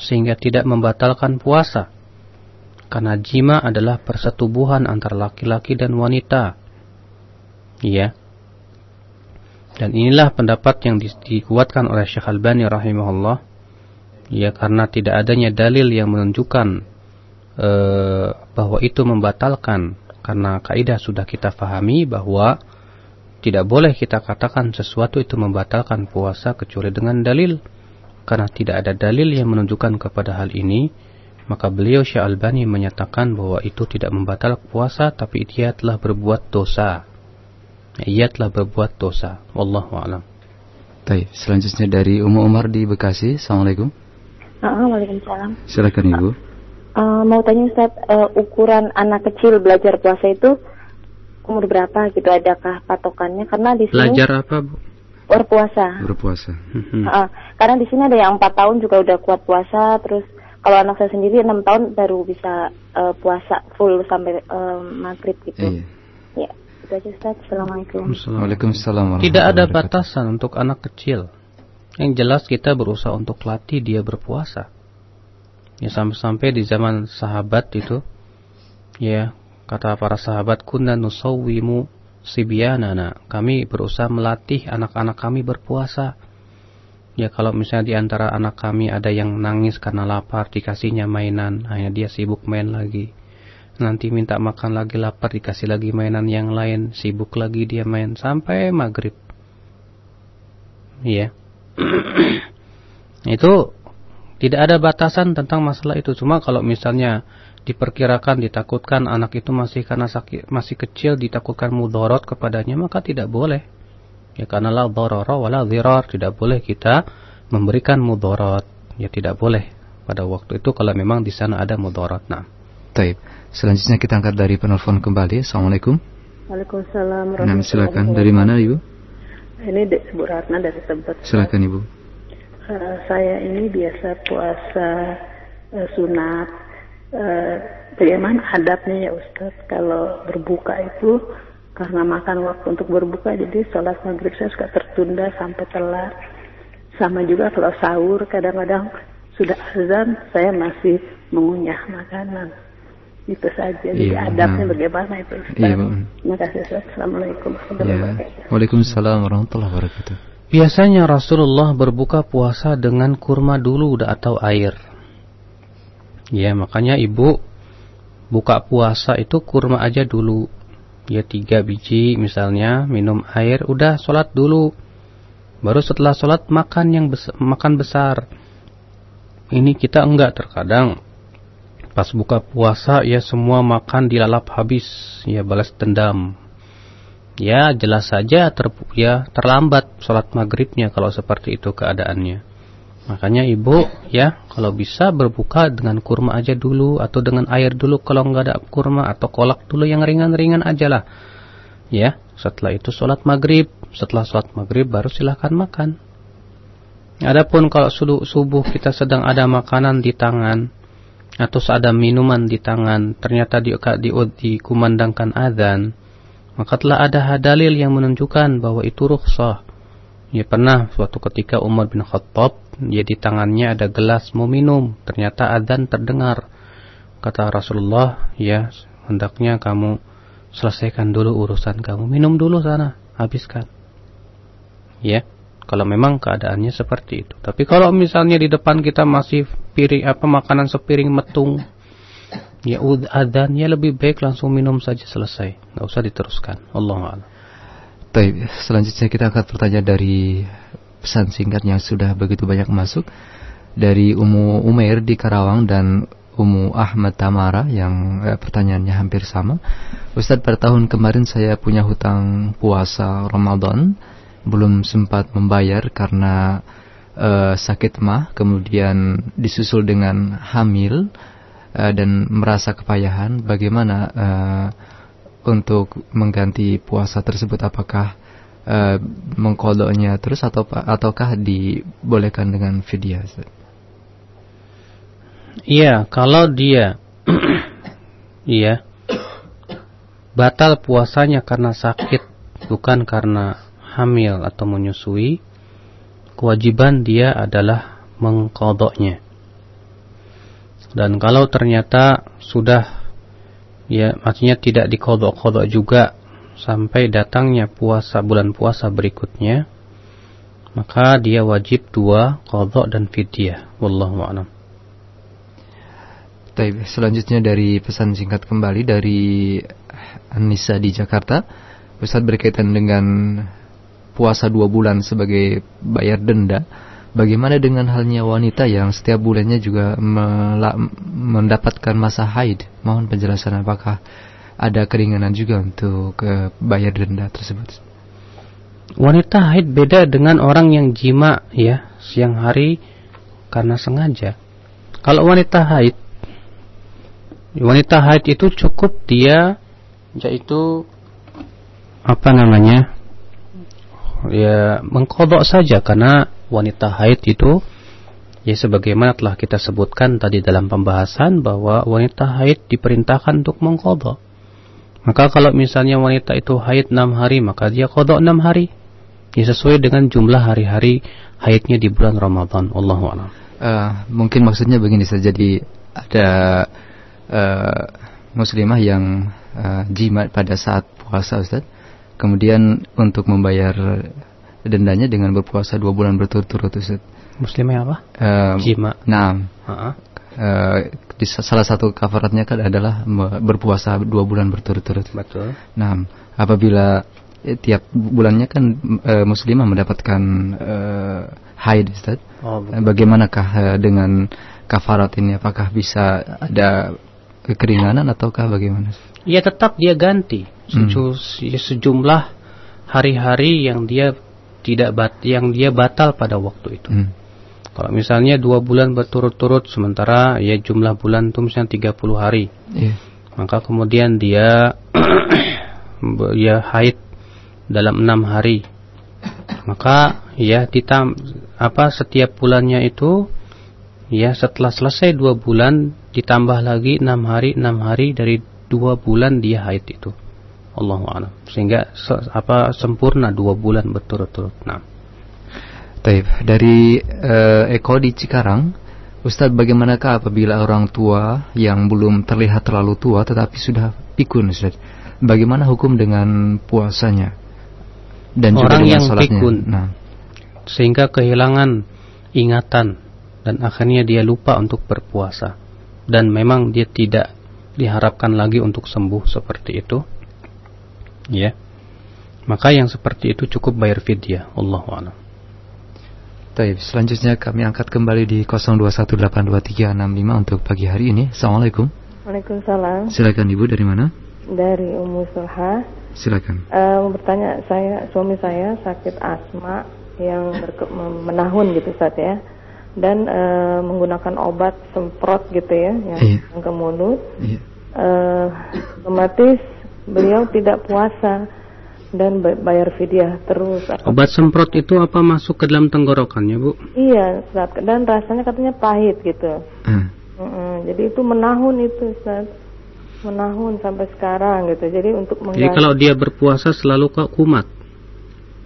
Speaker 2: sehingga tidak membatalkan puasa. Karena jima adalah persetubuhan antara laki-laki dan wanita. Iya. Dan inilah pendapat yang di dikuatkan oleh Syekh Al-Bani rahimahullah. Ya karena tidak adanya dalil yang menunjukkan uh, bahwa itu membatalkan karena kaidah sudah kita fahami bahwa tidak boleh kita katakan sesuatu itu membatalkan puasa kecuali dengan dalil karena tidak ada dalil yang menunjukkan kepada hal ini maka beliau Syekh Albani menyatakan bahwa itu tidak membatalkan puasa tapi dia telah berbuat dosa ia telah berbuat dosa wallahu alam
Speaker 1: Baik, selanjutnya dari Umu Umar di Bekasi. Assalamualaikum.
Speaker 6: Waalaikumsalam.
Speaker 1: Silakan Ibu.
Speaker 6: Uh, mau tanya Ustaz, uh, ukuran anak kecil belajar puasa itu umur berapa gitu? Adakah patokannya? Karena di sini
Speaker 2: belajar apa bu?
Speaker 6: Berpuasa.
Speaker 1: Berpuasa.
Speaker 6: Uh, karena di sini ada yang empat tahun juga udah kuat puasa, terus kalau anak saya sendiri enam tahun baru bisa uh, puasa full sampai uh, maghrib gitu.
Speaker 1: Iya.
Speaker 6: Ya, itu aja Ustaz. Assalamualaikum.
Speaker 1: Waalaikumsalam.
Speaker 2: Tidak ada batasan untuk anak kecil. Yang jelas kita berusaha untuk latih dia berpuasa. Ya sampai-sampai di zaman sahabat itu, ya kata para sahabat kunna nusawwimu sibyanana. Kami berusaha melatih anak-anak kami berpuasa. Ya kalau misalnya di antara anak kami ada yang nangis karena lapar, dikasihnya mainan, hanya dia sibuk main lagi. Nanti minta makan lagi lapar, dikasih lagi mainan yang lain, sibuk lagi dia main sampai maghrib. Iya. Itu tidak ada batasan tentang masalah itu. Cuma kalau misalnya diperkirakan, ditakutkan anak itu masih karena sakit, masih kecil, ditakutkan mudorot kepadanya, maka tidak boleh. Ya karena la dharara wala dhirar, tidak boleh kita memberikan mudorot. Ya tidak boleh pada waktu itu kalau memang di sana ada mudorot. Nah.
Speaker 1: Taib. Selanjutnya kita angkat dari penelpon kembali. Assalamualaikum.
Speaker 7: Waalaikumsalam
Speaker 1: Nah, silakan. Dari mana Ibu?
Speaker 7: Ini Dek Bu Ratna dari Tebet.
Speaker 1: Silakan Ibu.
Speaker 7: Eh, saya ini biasa puasa eh, sunat. Eh, bagaimana adabnya ya Ustadz kalau berbuka itu karena makan waktu untuk berbuka jadi sholat maghrib saya suka tertunda sampai telat. Sama juga kalau sahur kadang-kadang sudah azan saya masih mengunyah makanan. Itu saja. Jadi
Speaker 1: Iya,
Speaker 7: adabnya
Speaker 1: nah.
Speaker 7: bagaimana itu Ustaz?
Speaker 1: Iya.
Speaker 7: Terima kasih Ustaz. Assalamualaikum warahmatullahi
Speaker 1: Ya. Waalaikumsalam warahmatullahi wabarakatuh.
Speaker 2: Biasanya Rasulullah berbuka puasa dengan kurma dulu atau air. Ya, makanya ibu buka puasa itu kurma aja dulu. Ya tiga biji misalnya, minum air, udah sholat dulu. Baru setelah sholat makan yang bes- makan besar. Ini kita enggak terkadang pas buka puasa ya semua makan dilalap habis, ya balas dendam. Ya jelas saja ter, ya terlambat sholat maghribnya kalau seperti itu keadaannya. Makanya ibu ya kalau bisa berbuka dengan kurma aja dulu atau dengan air dulu kalau nggak ada kurma atau kolak dulu yang ringan-ringan aja lah. Ya setelah itu sholat maghrib, setelah sholat maghrib baru silahkan makan. Adapun kalau subuh, kita sedang ada makanan di tangan atau ada minuman di tangan, ternyata di, di, dikumandangkan adzan, maka telah ada dalil yang menunjukkan bahwa itu rukhsah. Ya pernah suatu ketika Umar bin Khattab, dia di tangannya ada gelas mau minum, ternyata adzan terdengar. Kata Rasulullah, ya hendaknya kamu selesaikan dulu urusan kamu, minum dulu sana, habiskan. Ya, kalau memang keadaannya seperti itu. Tapi kalau misalnya di depan kita masih piring apa makanan sepiring metung, ya adzan ya lebih baik langsung minum saja selesai, nggak usah diteruskan. Allah
Speaker 1: Baik, selanjutnya kita akan pertanyaan dari pesan singkat yang sudah begitu banyak masuk. Dari Umu Umair di Karawang dan Umu Ahmad Tamara yang eh, pertanyaannya hampir sama. Ustadz pada tahun kemarin saya punya hutang puasa Ramadan. Belum sempat membayar karena eh, sakit mah kemudian disusul dengan hamil eh, dan merasa kepayahan. Bagaimana eh, untuk mengganti puasa tersebut apakah uh, mengkodoknya terus atau ataukah dibolehkan dengan fidyah?
Speaker 2: Iya, kalau dia iya batal puasanya karena sakit bukan karena hamil atau menyusui, kewajiban dia adalah mengkodoknya. Dan kalau ternyata sudah ya artinya tidak dikodok-kodok juga sampai datangnya puasa bulan puasa berikutnya, maka dia wajib dua kodok dan fidyah. Wallahu a'lam.
Speaker 1: Baik, selanjutnya dari pesan singkat kembali dari Anissa di Jakarta. Ustaz berkaitan dengan puasa dua bulan sebagai bayar denda. Bagaimana dengan halnya wanita yang setiap bulannya juga mendapatkan masa haid? Mohon penjelasan apakah ada keringanan juga untuk uh, bayar denda tersebut?
Speaker 2: Wanita haid beda dengan orang yang jima ya siang hari karena sengaja. Kalau wanita haid wanita haid itu cukup dia yaitu apa namanya ya mengkodok saja karena wanita haid itu ya sebagaimana telah kita sebutkan tadi dalam pembahasan bahwa wanita haid diperintahkan untuk mengkodok maka kalau misalnya wanita itu haid 6 hari maka dia kodok 6 hari. Ya sesuai dengan jumlah hari-hari haidnya di bulan Ramadan. Allah
Speaker 1: uh, mungkin maksudnya begini saja jadi ada uh, muslimah yang uh, jima pada saat puasa Ustaz. Kemudian untuk membayar dendanya dengan berpuasa dua bulan berturut-turut Ustaz.
Speaker 2: Muslimah apa?
Speaker 1: Uh,
Speaker 2: jima.
Speaker 1: Nah. Uh -huh. uh, di salah satu kafaratnya kan adalah berpuasa dua bulan berturut-turut.
Speaker 2: Betul.
Speaker 1: Nah, apabila eh, tiap bulannya kan uh, muslimah mendapatkan uh, haid Ustaz. Oh, Bagaimanakah uh, dengan kafarat ini? Apakah bisa ada kekeringanan ataukah bagaimana?
Speaker 2: Ya tetap dia ganti hmm. sejumlah hari-hari yang dia tidak bat yang dia batal pada waktu itu. Hmm. Kalau misalnya dua bulan berturut-turut sementara ya jumlah bulan itu misalnya 30 hari. Yeah. Maka kemudian dia ya haid dalam enam hari. Maka ya ditam apa setiap bulannya itu ya setelah selesai dua bulan ditambah lagi enam hari enam hari dari dua bulan dia haid itu Allah a'lam. Sehingga se apa sempurna dua bulan berturut-turut. Nah.
Speaker 1: Taib. Dari uh, Eko di Cikarang Ustadz bagaimanakah apabila orang tua yang belum terlihat terlalu tua tetapi sudah pikun Ustadz? Bagaimana hukum dengan puasanya
Speaker 2: dan orang juga dengan yang pikun. Nah. sehingga kehilangan ingatan dan akhirnya dia lupa untuk berpuasa. Dan memang dia tidak diharapkan lagi untuk sembuh seperti itu ya maka yang seperti itu cukup bayar fidyah Allahu a'lam
Speaker 1: Taib, selanjutnya kami angkat kembali di 02182365 untuk pagi hari ini. Assalamualaikum.
Speaker 8: Waalaikumsalam.
Speaker 1: Silakan Ibu dari mana?
Speaker 8: Dari Ummu Sulha.
Speaker 1: Silakan.
Speaker 8: Uh, mau bertanya, saya suami saya sakit asma yang menahun gitu saat ya dan e, menggunakan obat semprot gitu ya yang, iya. yang ke mulut. Iya. E, otomatis beliau tidak puasa dan bayar fidyah terus.
Speaker 2: Obat semprot itu apa masuk ke dalam tenggorokannya, Bu?
Speaker 8: Iya, Ustaz. Dan rasanya katanya pahit gitu. Hmm. Mm -mm. Jadi itu menahun itu, Ustaz. Menahun sampai sekarang gitu. Jadi untuk
Speaker 2: mengganti... Jadi kalau dia berpuasa selalu kok kumat?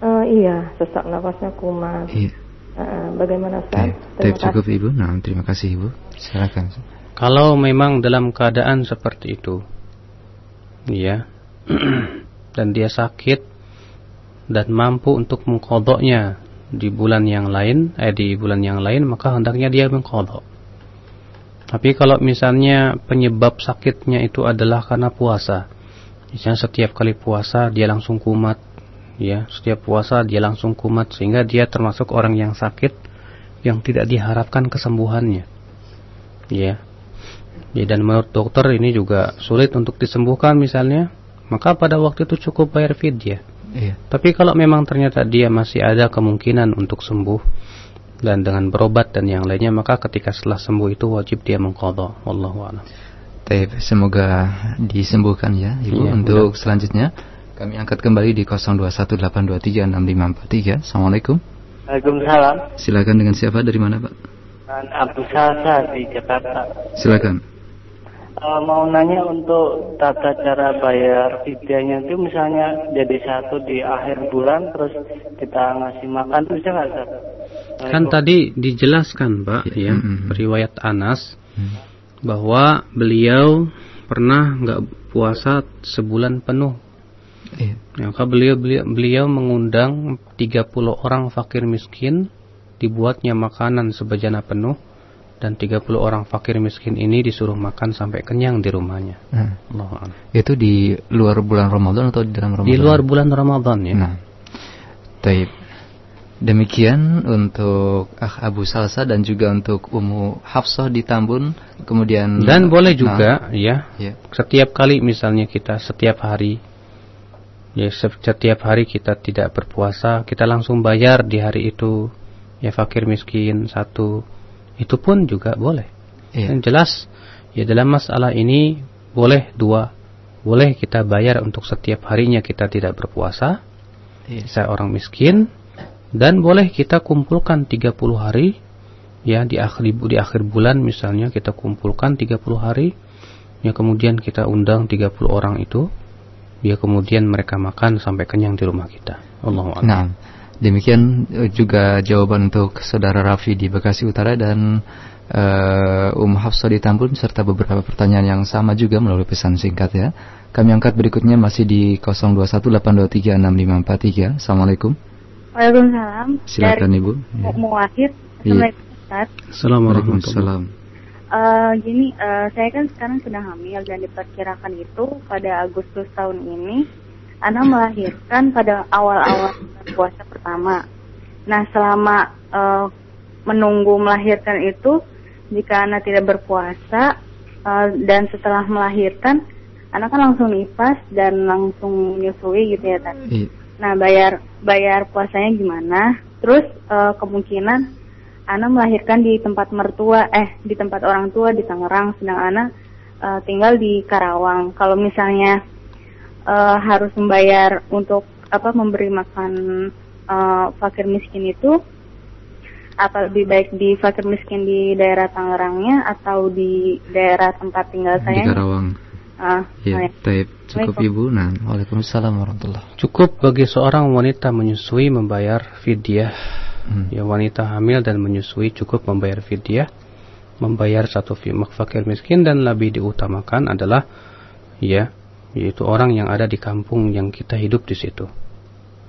Speaker 8: Uh, iya, sesak nafasnya kumat. Iya. Uh, bagaimana Ustaz?
Speaker 1: Terima cukup Ibu. Nah, terima kasih Ibu. Silakan.
Speaker 2: Kalau memang dalam keadaan seperti itu, ya, dan dia sakit dan mampu untuk mengkodoknya di bulan yang lain, eh di bulan yang lain, maka hendaknya dia mengkodok. Tapi kalau misalnya penyebab sakitnya itu adalah karena puasa, misalnya setiap kali puasa dia langsung kumat, ya setiap puasa dia langsung kumat sehingga dia termasuk orang yang sakit yang tidak diharapkan kesembuhannya ya ya dan menurut dokter ini juga sulit untuk disembuhkan misalnya maka pada waktu itu cukup bayar fidyah iya. tapi kalau memang ternyata dia masih ada kemungkinan untuk sembuh dan dengan berobat dan yang lainnya maka ketika setelah sembuh itu wajib dia mengqadha wallahu a'lam
Speaker 1: semoga disembuhkan ya Ibu iya, untuk mudah. selanjutnya kami angkat kembali di 0218236543. Assalamualaikum.
Speaker 9: Waalaikumsalam.
Speaker 1: Silakan dengan siapa dari mana Pak?
Speaker 9: Abdul Salsa di Jakarta.
Speaker 1: Silakan.
Speaker 9: Uh, mau nanya untuk tata cara bayar fidyahnya itu misalnya jadi satu di akhir bulan terus kita ngasih makan bisa nggak
Speaker 2: Kan tadi dijelaskan Pak ya, ya mm -hmm. riwayat Anas mm. bahwa beliau pernah nggak puasa sebulan penuh.
Speaker 1: Iya.
Speaker 2: Maka beliau, beliau beliau mengundang 30 orang fakir miskin, dibuatnya makanan sebejana penuh dan 30 orang fakir miskin ini disuruh makan sampai kenyang di rumahnya.
Speaker 1: Nah,
Speaker 2: Allah A'lam.
Speaker 1: itu di luar bulan Ramadan atau di dalam Ramadan?
Speaker 2: Di luar bulan Ramadan ya.
Speaker 1: Nah, taib. Demikian untuk Ah Abu Salsa dan juga untuk Ummu Hafsah di Tambun, kemudian
Speaker 2: Dan boleh
Speaker 1: Nah,
Speaker 2: juga ya,
Speaker 1: ya.
Speaker 2: setiap kali misalnya kita setiap hari ya se- setiap hari kita tidak berpuasa, kita langsung bayar di hari itu ya fakir miskin satu. Itu pun juga boleh.
Speaker 1: Iya.
Speaker 2: Yang jelas ya dalam masalah ini boleh dua. Boleh kita bayar untuk setiap harinya kita tidak berpuasa.
Speaker 1: Iya.
Speaker 2: Saya orang miskin dan boleh kita kumpulkan 30 hari ya di akhir di akhir bulan misalnya kita kumpulkan 30 hari ya kemudian kita undang 30 orang itu ya kemudian mereka makan sampai kenyang di rumah kita. Allahu a'lam.
Speaker 1: Nah, demikian eh, juga jawaban untuk saudara Raffi di Bekasi Utara dan eh, Um Hafsah di Tambun serta beberapa pertanyaan yang sama juga melalui pesan singkat ya. Kami angkat berikutnya masih di 0218236543. Assalamualaikum.
Speaker 10: Waalaikumsalam.
Speaker 1: Silakan
Speaker 10: Dari
Speaker 1: Ibu. Ya.
Speaker 10: Mu Wahid.
Speaker 1: Iya.
Speaker 10: Assalamualaikum.
Speaker 2: Assalamualaikum
Speaker 1: Waalaikumsalam.
Speaker 10: Eh, gini, eh, saya kan sekarang sedang hamil dan diperkirakan itu pada Agustus tahun ini, Ana melahirkan pada awal-awal puasa pertama. Nah, selama eh, menunggu melahirkan itu, jika Ana tidak berpuasa eh, dan setelah melahirkan, Ana kan langsung nifas dan langsung menyusui gitu ya tadi.
Speaker 1: Iya.
Speaker 10: Nah, bayar bayar puasanya gimana? Terus eh, kemungkinan Ana melahirkan di tempat mertua, eh di tempat orang tua di Tangerang, sedang Ana eh, tinggal di Karawang. Kalau misalnya eh, harus membayar untuk apa memberi makan eh, fakir miskin itu, apa lebih baik di fakir miskin di daerah Tangerangnya atau di daerah tempat tinggal
Speaker 1: Di
Speaker 10: saya?
Speaker 1: Karawang.
Speaker 10: Ah,
Speaker 1: Ya,
Speaker 10: baik.
Speaker 1: Cukup Ibu. Nah, Waalaikumsalam warahmatullahi
Speaker 2: Cukup bagi seorang wanita menyusui membayar fidyah.
Speaker 1: Hmm.
Speaker 2: Ya wanita hamil dan menyusui cukup membayar fidyah, membayar satu fi- fakir miskin dan lebih diutamakan adalah ya yaitu orang yang ada di kampung yang kita hidup di situ.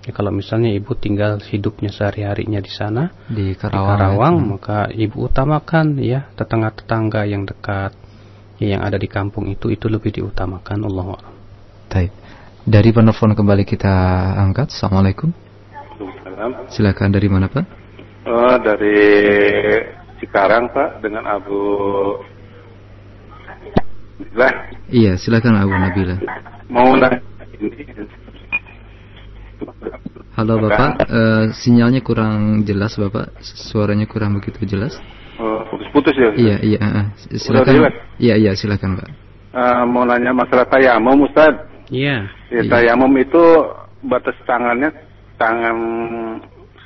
Speaker 2: Ya, kalau misalnya ibu tinggal hidupnya sehari-harinya di sana
Speaker 1: di
Speaker 2: di
Speaker 1: Karawang.
Speaker 2: Karawang,
Speaker 1: ya.
Speaker 2: maka ibu utamakan ya tetangga-tetangga yang dekat ya, yang ada di kampung itu itu lebih diutamakan Allah
Speaker 1: Taib. Dari penelpon kembali kita angkat. Assalamualaikum.
Speaker 11: Salam.
Speaker 1: Silakan dari mana Pak?
Speaker 11: Oh, dari Cikarang Pak dengan Abu lah
Speaker 1: Iya, silakan Abu Nabila.
Speaker 11: mau nanya ini
Speaker 1: Halo Bapak, Eh, sinyalnya kurang jelas Bapak, suaranya kurang begitu jelas.
Speaker 11: oh, putus-putus ya.
Speaker 1: Iya, iya.
Speaker 11: Udah
Speaker 1: silakan. Iya, iya, silakan Pak.
Speaker 11: Eh, mau nanya masalah tayamum Ustaz.
Speaker 2: Iya.
Speaker 11: Ya,
Speaker 1: Iya.
Speaker 11: tayamum itu batas tangannya tangan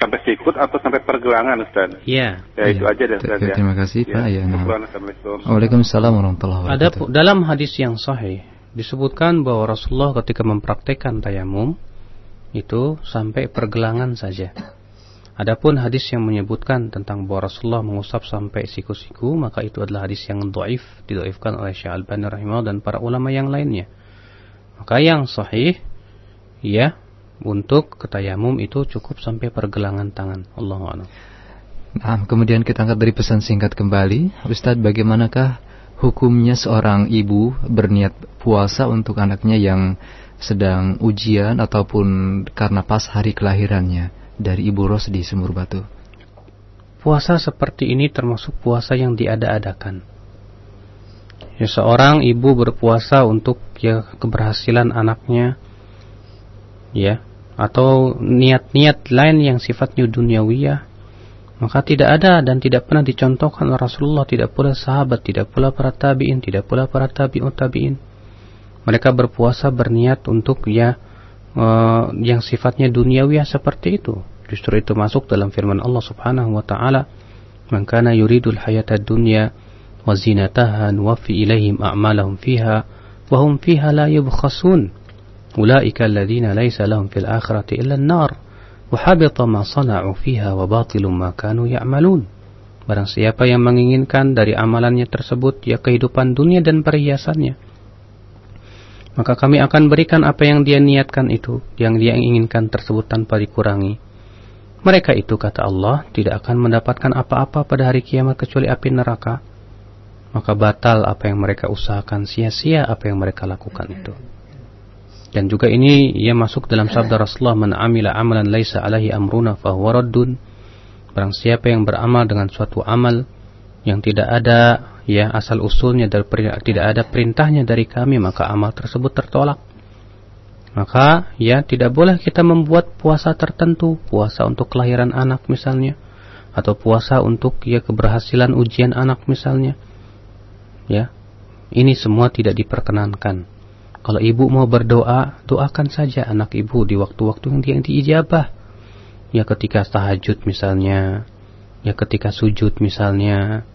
Speaker 11: sampai sikut atau sampai pergelangan Ustaz?
Speaker 2: Iya.
Speaker 11: Ya itu
Speaker 1: Iya.
Speaker 11: aja deh Ustaz ya.
Speaker 1: terima kasih, Pak. Ya, nah.
Speaker 11: syukran, Assalamualaikum.
Speaker 1: Waalaikumsalam warahmatullahi
Speaker 2: Ada
Speaker 1: wabarakatuh.
Speaker 2: pu- dalam hadis yang sahih disebutkan bahwa Rasulullah ketika mempraktekkan tayamum itu sampai pergelangan saja. Adapun hadis yang menyebutkan tentang bahwa Rasulullah mengusap sampai siku-siku, maka itu adalah hadis yang doif, didoifkan oleh Syekh Al-Bani rahimahullah dan para ulama yang lainnya. Maka yang sahih, ya, untuk ketayamum itu cukup sampai pergelangan tangan. Allahu a'lam.
Speaker 1: Nah, kemudian kita angkat dari pesan singkat kembali. Ustadz, bagaimanakah hukumnya seorang ibu berniat puasa untuk anaknya yang sedang ujian ataupun karena pas hari kelahirannya dari Ibu Ros di Sumur Batu?
Speaker 2: Puasa seperti ini termasuk puasa yang diada-adakan. Ya, seorang ibu berpuasa untuk ya keberhasilan anaknya, ya, atau niat-niat lain yang sifatnya duniawiyah, maka tidak ada dan tidak pernah dicontohkan oleh Rasulullah, tidak pula sahabat, tidak pula para tabiin, tidak pula para tabi'ut tabiin. Mereka berpuasa berniat untuk ya eh, yang sifatnya duniawiyah seperti itu. Justru itu masuk dalam firman Allah Subhanahu wa taala, "Man kana yuridul hayata dunya wa zinataha nuwaffi ilaihim a'malahum fiha wa hum fiha la yubkhasun." Laysa lahum fil akhirati illa an-nar wa habita ma sana'u fiha wa batilun ma kanu ya'malun. Barang siapa yang menginginkan dari amalannya tersebut ya kehidupan dunia dan perhiasannya. Maka kami akan berikan apa yang dia niatkan itu, yang dia inginkan tersebut tanpa dikurangi. Mereka itu kata Allah tidak akan mendapatkan apa-apa pada hari kiamat kecuali api neraka. Maka batal apa yang mereka usahakan, sia-sia apa yang mereka lakukan itu. Dan juga ini ia masuk dalam sabda Rasulullah man amila amalan laisa alaihi amruna fahuwa raddun. Barang siapa yang beramal dengan suatu amal yang tidak ada ya asal usulnya dari tidak ada perintahnya dari kami maka amal tersebut tertolak. Maka ya tidak boleh kita membuat puasa tertentu puasa untuk kelahiran anak misalnya atau puasa untuk ya keberhasilan ujian anak misalnya. Ya ini semua tidak diperkenankan kalau ibu mau berdoa doakan saja anak ibu di waktu-waktu yang dia diijabah ya ketika tahajud misalnya ya ketika sujud misalnya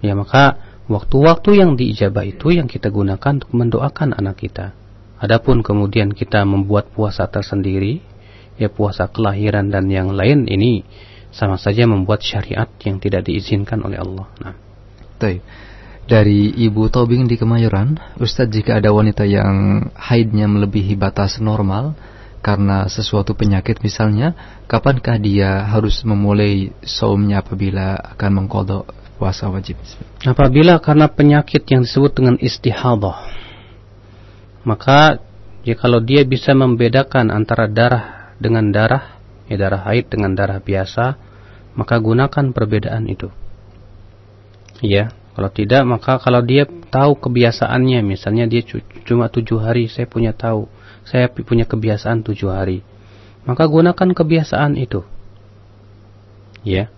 Speaker 2: ya maka waktu-waktu yang diijabah itu yang kita gunakan untuk mendoakan anak kita. Adapun kemudian kita membuat puasa tersendiri, ya puasa kelahiran dan yang lain ini sama saja membuat syariat yang tidak diizinkan oleh Allah. Nah.
Speaker 1: Dari Ibu Tobing di Kemayoran, Ustadz jika ada wanita yang haidnya melebihi batas normal karena sesuatu penyakit misalnya, kapankah dia harus memulai saumnya apabila akan mengkodok puasa wajib.
Speaker 2: Apabila karena penyakit yang disebut dengan istihadah, maka ya kalau dia bisa membedakan antara darah dengan darah, ya darah haid dengan darah biasa, maka gunakan perbedaan itu. Ya, kalau tidak maka kalau dia tahu kebiasaannya, misalnya dia cuma tujuh hari, saya punya tahu, saya punya kebiasaan tujuh hari, maka gunakan kebiasaan itu. Ya,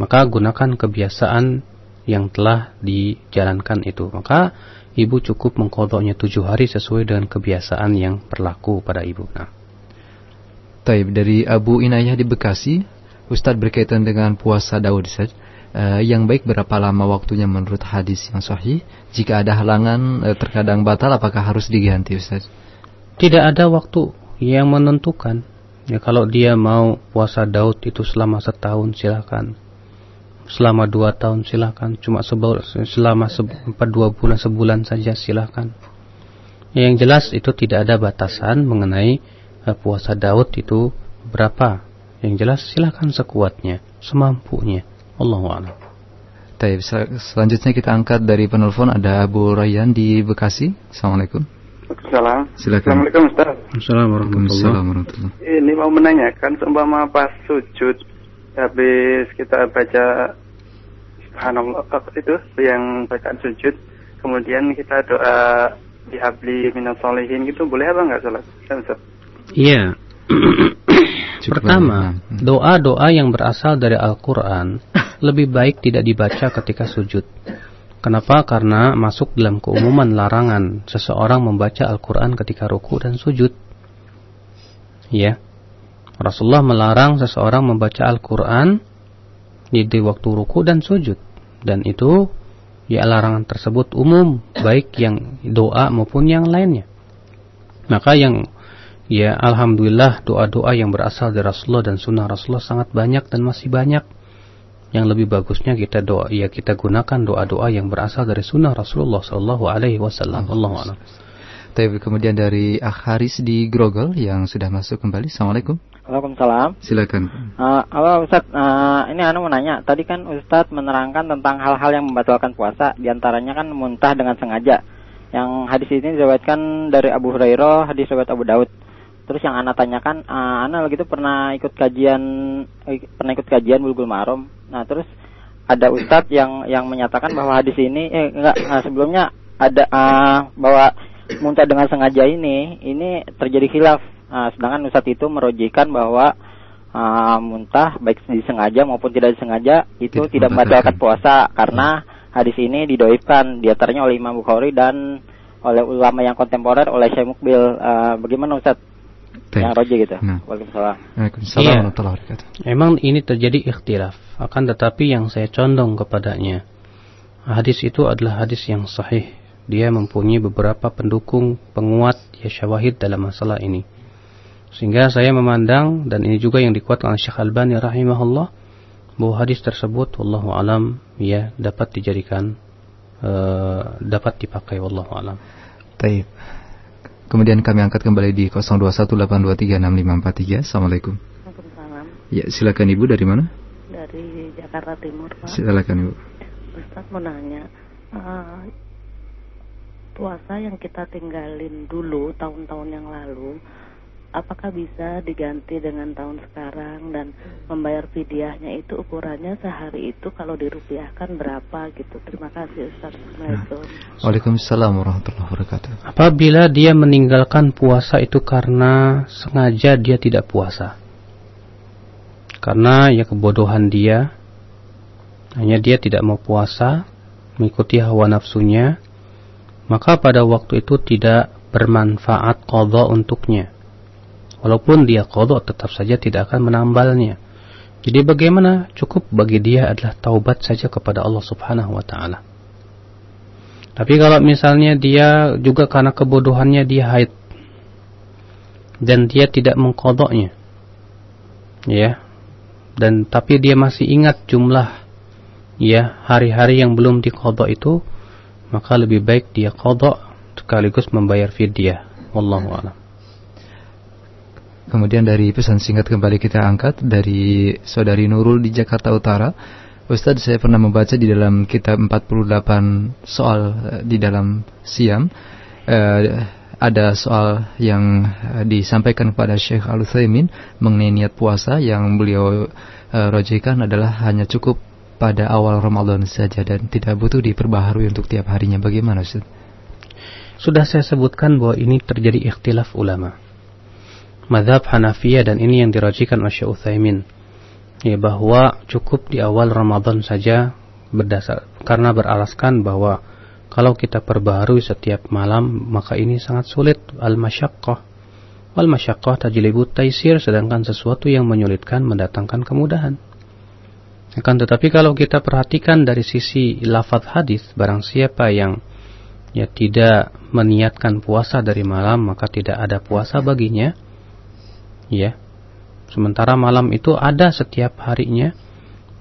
Speaker 2: maka gunakan kebiasaan yang telah dijalankan itu. Maka ibu cukup mengkodoknya tujuh hari sesuai dengan kebiasaan yang berlaku pada ibu. Nah.
Speaker 1: Taib dari Abu Inayah di Bekasi, Ustadz berkaitan dengan puasa Daud Ustadz. Uh, yang baik berapa lama waktunya menurut hadis yang sahih? Jika ada halangan uh, terkadang batal, apakah harus diganti Ustaz?
Speaker 2: Tidak ada waktu yang menentukan. Ya kalau dia mau puasa Daud itu selama setahun silakan selama dua tahun silahkan cuma selama empat dua bulan sebulan saja silahkan yang jelas itu tidak ada batasan mengenai uh, puasa Daud itu berapa yang jelas silahkan sekuatnya semampunya Allah a'lam
Speaker 1: Taib, selanjutnya kita angkat dari penelpon ada Abu Rayyan di Bekasi. Assalamualaikum.
Speaker 12: Salam.
Speaker 1: Silakan.
Speaker 12: Assalamualaikum Ustaz.
Speaker 2: Assalamualaikum
Speaker 1: warahmatullahi
Speaker 12: Ini mau menanyakan seumpama pas sujud habis kita baca subhanallah itu yang bacaan sujud kemudian kita doa dihabli minas solihin gitu boleh apa nggak salat
Speaker 2: iya pertama doa-doa yang berasal dari Al-Quran lebih baik tidak dibaca ketika sujud Kenapa? Karena masuk dalam keumuman larangan seseorang membaca Al-Quran ketika ruku dan sujud. Ya. Rasulullah melarang seseorang membaca Al-Quran di, waktu ruku dan sujud. Dan itu ya larangan tersebut umum, baik yang doa maupun yang lainnya. Maka yang ya Alhamdulillah doa-doa yang berasal dari Rasulullah dan sunnah Rasulullah sangat banyak dan masih banyak. Yang lebih bagusnya kita doa ya kita gunakan doa-doa yang berasal dari sunnah Rasulullah Sallallahu Alaihi Wasallam. Allah
Speaker 1: Tapi kemudian dari Akharis di Grogol yang sudah masuk kembali. Assalamualaikum.
Speaker 13: Waalaikumsalam.
Speaker 1: Silakan.
Speaker 13: Uh, halo Ustaz, uh, ini anu mau nanya. Tadi kan Ustaz menerangkan tentang hal-hal yang membatalkan puasa, di antaranya kan muntah dengan sengaja. Yang hadis ini diriwayatkan dari Abu Hurairah, hadis riwayat Abu Daud. Terus yang anak tanyakan, uh, anak lagi itu pernah ikut kajian, eh, pernah ikut kajian Bulgul Marom. Nah terus ada Ustadz yang yang menyatakan bahwa hadis ini, eh enggak, nah, sebelumnya ada uh, bahwa muntah dengan sengaja ini, ini terjadi khilaf Nah, sedangkan Ustadz itu merojikan bahwa uh, muntah baik disengaja maupun tidak disengaja itu tidak, tidak membatalkan puasa karena hadis ini didoifkan di antaranya oleh Imam Bukhari dan oleh ulama yang kontemporer oleh Syekh Mukbil. Uh, bagaimana Ustadz? Yang roji gitu. Nah. Waalaikumsalam.
Speaker 2: Waalaikumsalam iya. Emang ini terjadi ikhtilaf. Akan tetapi yang saya condong kepadanya hadis itu adalah hadis yang sahih. Dia mempunyai beberapa pendukung penguat ya syawahid dalam masalah ini. Sehingga saya memandang dan ini juga yang dikuatkan oleh Syekh Albani rahimahullah bahwa hadis tersebut wallahu alam ya dapat dijadikan uh, dapat dipakai wallahu alam.
Speaker 1: Baik. Kemudian kami angkat kembali di 0218236543. Assalamualaikum.
Speaker 7: Waalaikumsalam.
Speaker 1: Ya, silakan Ibu dari mana?
Speaker 7: Dari Jakarta Timur, Pak.
Speaker 1: Silakan Ibu.
Speaker 7: Ustaz mau nanya, uh, puasa yang kita tinggalin dulu tahun-tahun yang lalu, apakah bisa diganti dengan tahun sekarang dan membayar fidyahnya itu ukurannya sehari itu kalau dirupiahkan berapa gitu. Terima kasih Ustaz. Assalamualaikum.
Speaker 1: Waalaikumsalam warahmatullahi wabarakatuh.
Speaker 2: Apabila dia meninggalkan puasa itu karena sengaja dia tidak puasa. Karena ya kebodohan dia hanya dia tidak mau puasa mengikuti hawa nafsunya maka pada waktu itu tidak bermanfaat qadha untuknya Walaupun dia kodok tetap saja tidak akan menambalnya. Jadi bagaimana? Cukup bagi dia adalah taubat saja kepada Allah Subhanahu wa taala. Tapi kalau misalnya dia juga karena kebodohannya dia haid dan dia tidak mengkodoknya, ya, dan tapi dia masih ingat jumlah ya hari-hari yang belum dikodok itu, maka lebih baik dia kodok sekaligus membayar fidyah. Wallahu a'lam.
Speaker 1: Kemudian dari pesan singkat kembali kita angkat dari saudari Nurul di Jakarta Utara. Ustadz saya pernah membaca di dalam kitab 48 soal eh, di dalam Siam uh, ada soal yang uh, disampaikan kepada Syekh Al Utsaimin mengenai niat puasa yang beliau uh, rojikan adalah hanya cukup pada awal Ramadan saja dan tidak butuh diperbaharui untuk tiap harinya. Bagaimana Ustaz?
Speaker 2: Sudah saya sebutkan bahwa ini terjadi ikhtilaf ulama madhab Hanafiyah dan ini yang dirajikan oleh Syekh Utsaimin. Ya bahwa cukup di awal Ramadan saja berdasar karena beralaskan bahwa kalau kita perbaharui setiap malam maka ini sangat sulit. Al-masyaqqah. Wal masyaqqah tajlibu taisir sedangkan sesuatu yang menyulitkan mendatangkan kemudahan. Akan tetapi kalau kita perhatikan dari sisi lafaz hadis barang siapa yang ya tidak meniatkan puasa dari malam maka tidak ada puasa baginya ya sementara malam itu ada setiap harinya.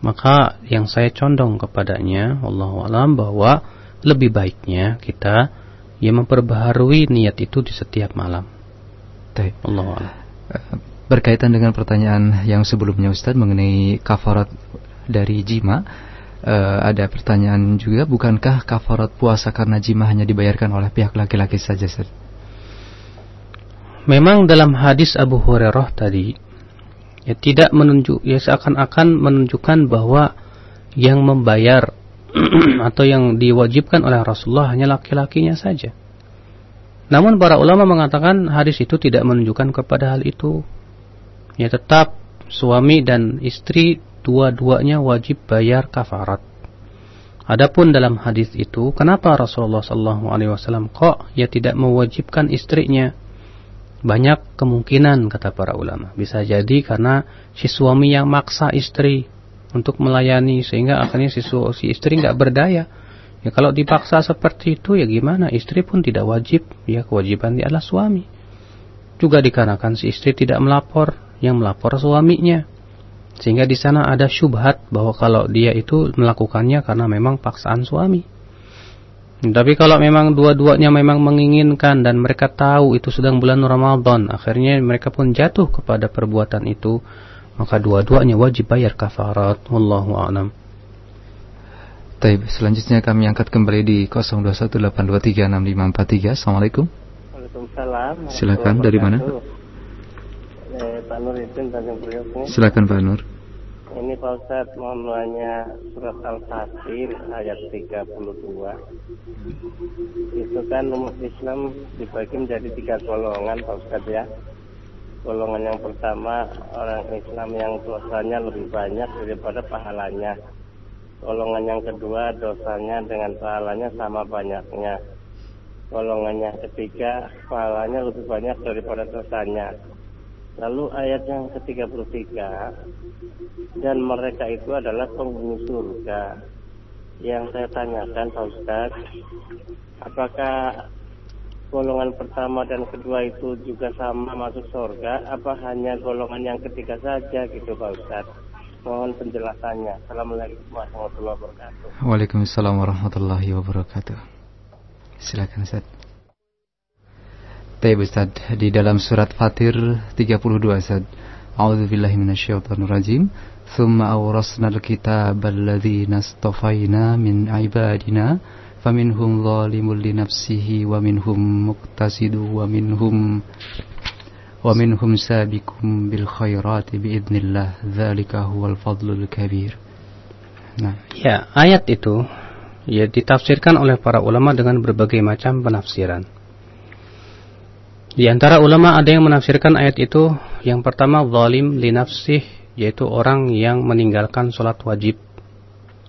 Speaker 2: Maka yang saya condong kepadanya Allah alam bahwa lebih baiknya kita ya memperbaharui niat itu di setiap malam. Allah alam.
Speaker 1: Eh, berkaitan dengan pertanyaan yang sebelumnya Ustadz mengenai kafarat dari jima uh, ada pertanyaan juga bukankah kafarat puasa karena jima hanya dibayarkan oleh pihak laki-laki saja Ustadz?
Speaker 2: Memang dalam hadis Abu Hurairah tadi ya tidak menunjuk ya seakan-akan menunjukkan bahwa yang membayar atau yang diwajibkan oleh Rasulullah hanya laki-lakinya saja. Namun para ulama mengatakan hadis itu tidak menunjukkan kepada hal itu. Ya tetap suami dan istri dua-duanya wajib bayar kafarat. Adapun dalam hadis itu, kenapa Rasulullah SAW kok ya tidak mewajibkan istrinya? Banyak kemungkinan kata para ulama. Bisa jadi karena si suami yang maksa istri untuk melayani sehingga akhirnya si, si istri nggak berdaya. Ya kalau dipaksa seperti itu ya gimana? Istri pun tidak wajib. Ya kewajiban dia adalah suami. Juga dikarenakan si istri tidak melapor, yang melapor suaminya. Sehingga di sana ada syubhat bahwa kalau dia itu melakukannya karena memang paksaan suami. Tapi kalau memang dua-duanya memang menginginkan dan mereka tahu itu sedang bulan Ramadan, akhirnya mereka pun jatuh kepada perbuatan itu, maka dua-duanya wajib bayar kafarat. Wallahu a'lam.
Speaker 1: Taib, selanjutnya kami angkat kembali di 0218236543. Assalamualaikum.
Speaker 9: Waalaikumsalam.
Speaker 1: Silakan dari mana?
Speaker 9: Eh, Pak Nur.
Speaker 1: Silakan Pak Nur.
Speaker 9: Ini Pak Ustadz mau nanya surat Al-Fatir ayat 32 Itu kan umat Islam dibagi menjadi tiga golongan Pak Ustadz ya. Golongan yang pertama orang Islam yang dosanya lebih banyak daripada pahalanya. Golongan yang kedua dosanya dengan pahalanya sama banyaknya. Golongan yang ketiga pahalanya lebih banyak daripada dosanya Lalu ayat yang ke-33 dan mereka itu adalah penghuni surga. Yang saya tanyakan Pak Ustaz, apakah golongan pertama dan kedua itu juga sama masuk surga apa hanya golongan yang ketiga saja gitu Pak Ustaz? Mohon penjelasannya. Assalamualaikum warahmatullahi wabarakatuh.
Speaker 1: Waalaikumsalam warahmatullahi wabarakatuh. Silakan Ustaz. Baik Ustaz, di dalam surat Fatir 32 Ustaz. A'udzu billahi minasyaitonir rajim. Tsumma awrasna al-kitaba astafayna min ibadina faminhum zalimun li nafsihi wa minhum muqtasidu wa minhum wa minhum sabiqum bil khairati biidznillah dzalika huwal fadlul kabir.
Speaker 2: Nah, ya, ayat itu ya ditafsirkan oleh para ulama dengan berbagai macam penafsiran. Di antara ulama ada yang menafsirkan ayat itu yang pertama zalim li nafsih yaitu orang yang meninggalkan sholat wajib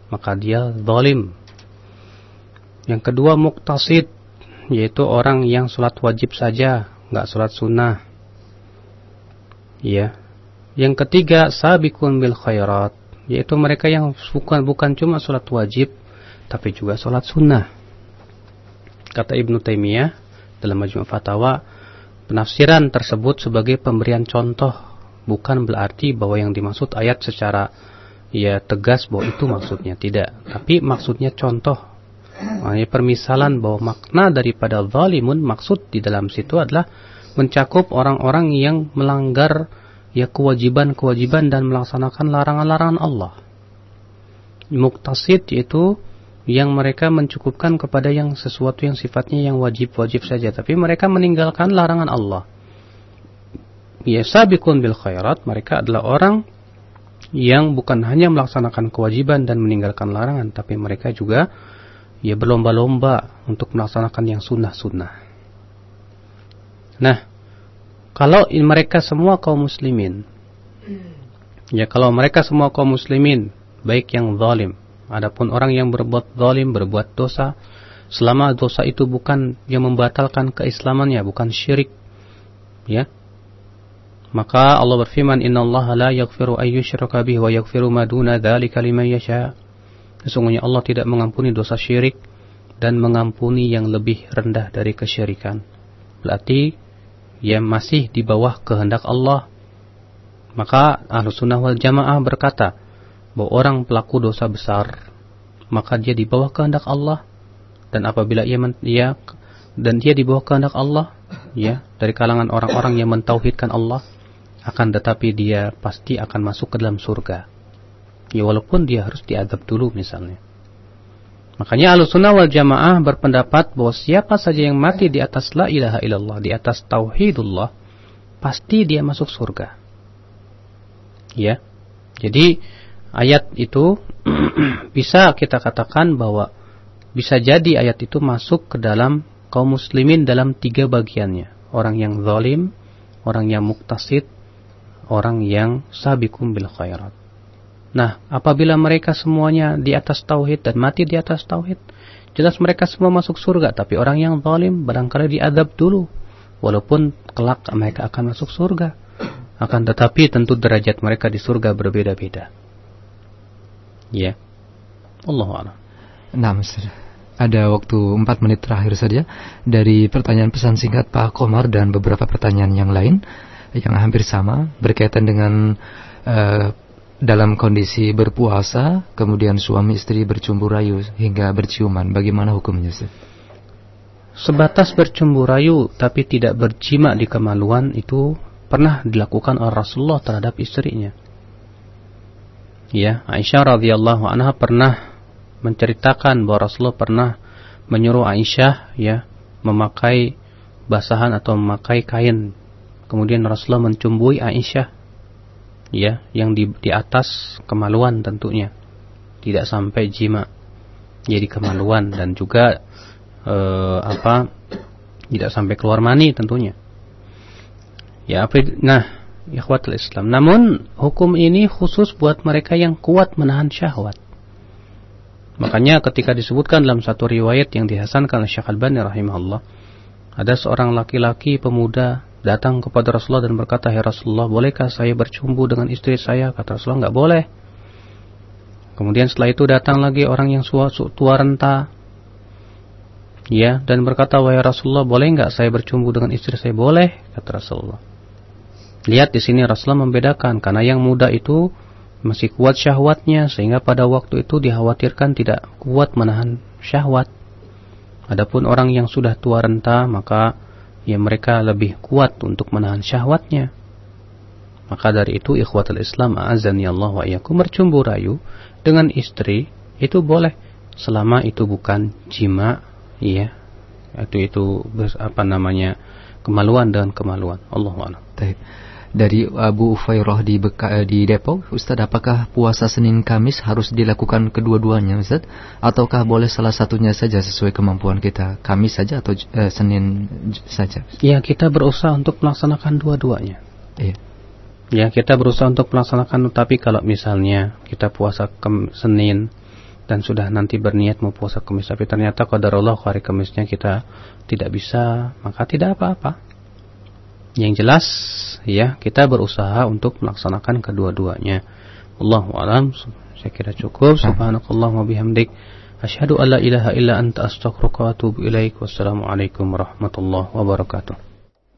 Speaker 2: maka dia zalim. Yang kedua muktasid yaitu orang yang sholat wajib saja nggak sholat sunnah. Ya. Yang ketiga sabikun bil khairat yaitu mereka yang bukan bukan cuma sholat wajib tapi juga sholat sunnah. Kata Ibnu Taimiyah dalam Majmu' Fatawa Penafsiran tersebut sebagai pemberian contoh bukan berarti bahwa yang dimaksud ayat secara ya tegas bahwa itu maksudnya tidak, tapi maksudnya contoh. Maknanya permisalan bahwa makna daripada zalimun maksud di dalam situ adalah mencakup orang-orang yang melanggar ya kewajiban-kewajiban dan melaksanakan larangan-larangan Allah. Muktasid yaitu yang mereka mencukupkan kepada yang sesuatu yang sifatnya yang wajib-wajib saja. Tapi mereka meninggalkan larangan Allah. Ya sabiqun bil khairat mereka adalah orang yang bukan hanya melaksanakan kewajiban dan meninggalkan larangan tapi mereka juga ya berlomba-lomba untuk melaksanakan yang sunnah-sunnah. Nah kalau mereka semua kaum muslimin ya kalau mereka semua kaum muslimin baik yang zalim Adapun orang yang berbuat zalim, berbuat dosa, selama dosa itu bukan yang membatalkan keislamannya, bukan syirik, ya. Maka Allah berfirman, "Inna Allah la yaghfiru an yushraka bihi wa yaghfiru ma duna dzalika liman yasha." Sesungguhnya Allah tidak mengampuni dosa syirik dan mengampuni yang lebih rendah dari kesyirikan. Berarti yang masih di bawah kehendak Allah. Maka Ahlussunnah wal Jamaah berkata, bahwa orang pelaku dosa besar maka dia di bawah kehendak Allah. Dan apabila ia, ia dan dia di bawah kehendak Allah ya dari kalangan orang-orang yang mentauhidkan Allah akan tetapi dia pasti akan masuk ke dalam surga. Ya walaupun dia harus diadab dulu misalnya. Makanya al-sunnah wal jamaah berpendapat bahwa siapa saja yang mati di atas la ilaha illallah di atas tauhidullah pasti dia masuk surga. Ya. Jadi ayat itu bisa kita katakan bahwa bisa jadi ayat itu masuk ke dalam kaum muslimin dalam tiga bagiannya. Orang yang zalim, orang yang muktasid, orang yang sabikum bil khairat. Nah, apabila mereka semuanya di atas tauhid dan mati di atas tauhid, jelas mereka semua masuk surga. Tapi orang yang zalim barangkali diadab dulu. Walaupun kelak mereka akan masuk surga. Akan tetapi tentu derajat mereka di surga berbeda-beda. Ya. Allah a'lam.
Speaker 1: Nah, Mister. Ada waktu 4 menit terakhir saja dari pertanyaan pesan singkat Pak Komar dan beberapa pertanyaan yang lain yang hampir sama berkaitan dengan uh, dalam kondisi berpuasa kemudian suami istri bercumbu rayu hingga berciuman bagaimana hukumnya Ustaz?
Speaker 2: Sebatas bercumbu rayu tapi tidak berjima di kemaluan itu pernah dilakukan oleh Rasulullah terhadap istrinya ya Aisyah radhiyallahu anha pernah menceritakan bahwa Rasulullah pernah menyuruh Aisyah ya memakai basahan atau memakai kain. Kemudian Rasulullah mencumbui Aisyah ya yang di, di atas kemaluan tentunya. Tidak sampai jima. Jadi kemaluan dan juga eh, apa tidak sampai keluar mani tentunya. Ya, nah ikhwatul Islam. Namun hukum ini khusus buat mereka yang kuat menahan syahwat. Makanya ketika disebutkan dalam satu riwayat yang dihasankan oleh Syekh Al-Bani rahimahullah, ada seorang laki-laki pemuda datang kepada Rasulullah dan berkata, "Ya Rasulullah, bolehkah saya bercumbu dengan istri saya?" Kata Rasulullah, "Enggak boleh." Kemudian setelah itu datang lagi orang yang tua renta, ya, dan berkata, "Wahai Rasulullah, boleh enggak saya bercumbu dengan istri saya?" "Boleh," kata Rasulullah. Lihat di sini Rasulullah membedakan karena yang muda itu masih kuat syahwatnya sehingga pada waktu itu dikhawatirkan tidak kuat menahan syahwat. Adapun orang yang sudah tua renta maka ya mereka lebih kuat untuk menahan syahwatnya. Maka dari itu ikhwatul Islam azani Allah wa iyyakum bercumbu rayu dengan istri itu boleh. Selama itu bukan jima ya itu itu apa namanya kemaluan dan kemaluan. Allah
Speaker 1: dari Abu Ufairah di Beka, di Depok Ustaz apakah puasa Senin Kamis harus dilakukan kedua-duanya Ustaz ataukah boleh salah satunya saja sesuai kemampuan kita Kamis saja atau eh, Senin saja?
Speaker 2: Ya kita berusaha untuk melaksanakan dua-duanya.
Speaker 1: Iya.
Speaker 2: Ya, kita berusaha untuk melaksanakan tapi kalau misalnya kita puasa ke Senin dan sudah nanti berniat mau puasa Kamis tapi ternyata qadarullah hari Kamisnya kita tidak bisa, maka tidak apa-apa. Yang jelas ya, kita berusaha untuk melaksanakan kedua-duanya. Allahu alam, saya kira cukup. Subhanakallah wa bihamdik asyhadu an la ilaha illa anta astaghfiruka wa atubu ilaik. Wassalamualaikum warahmatullahi wabarakatuh.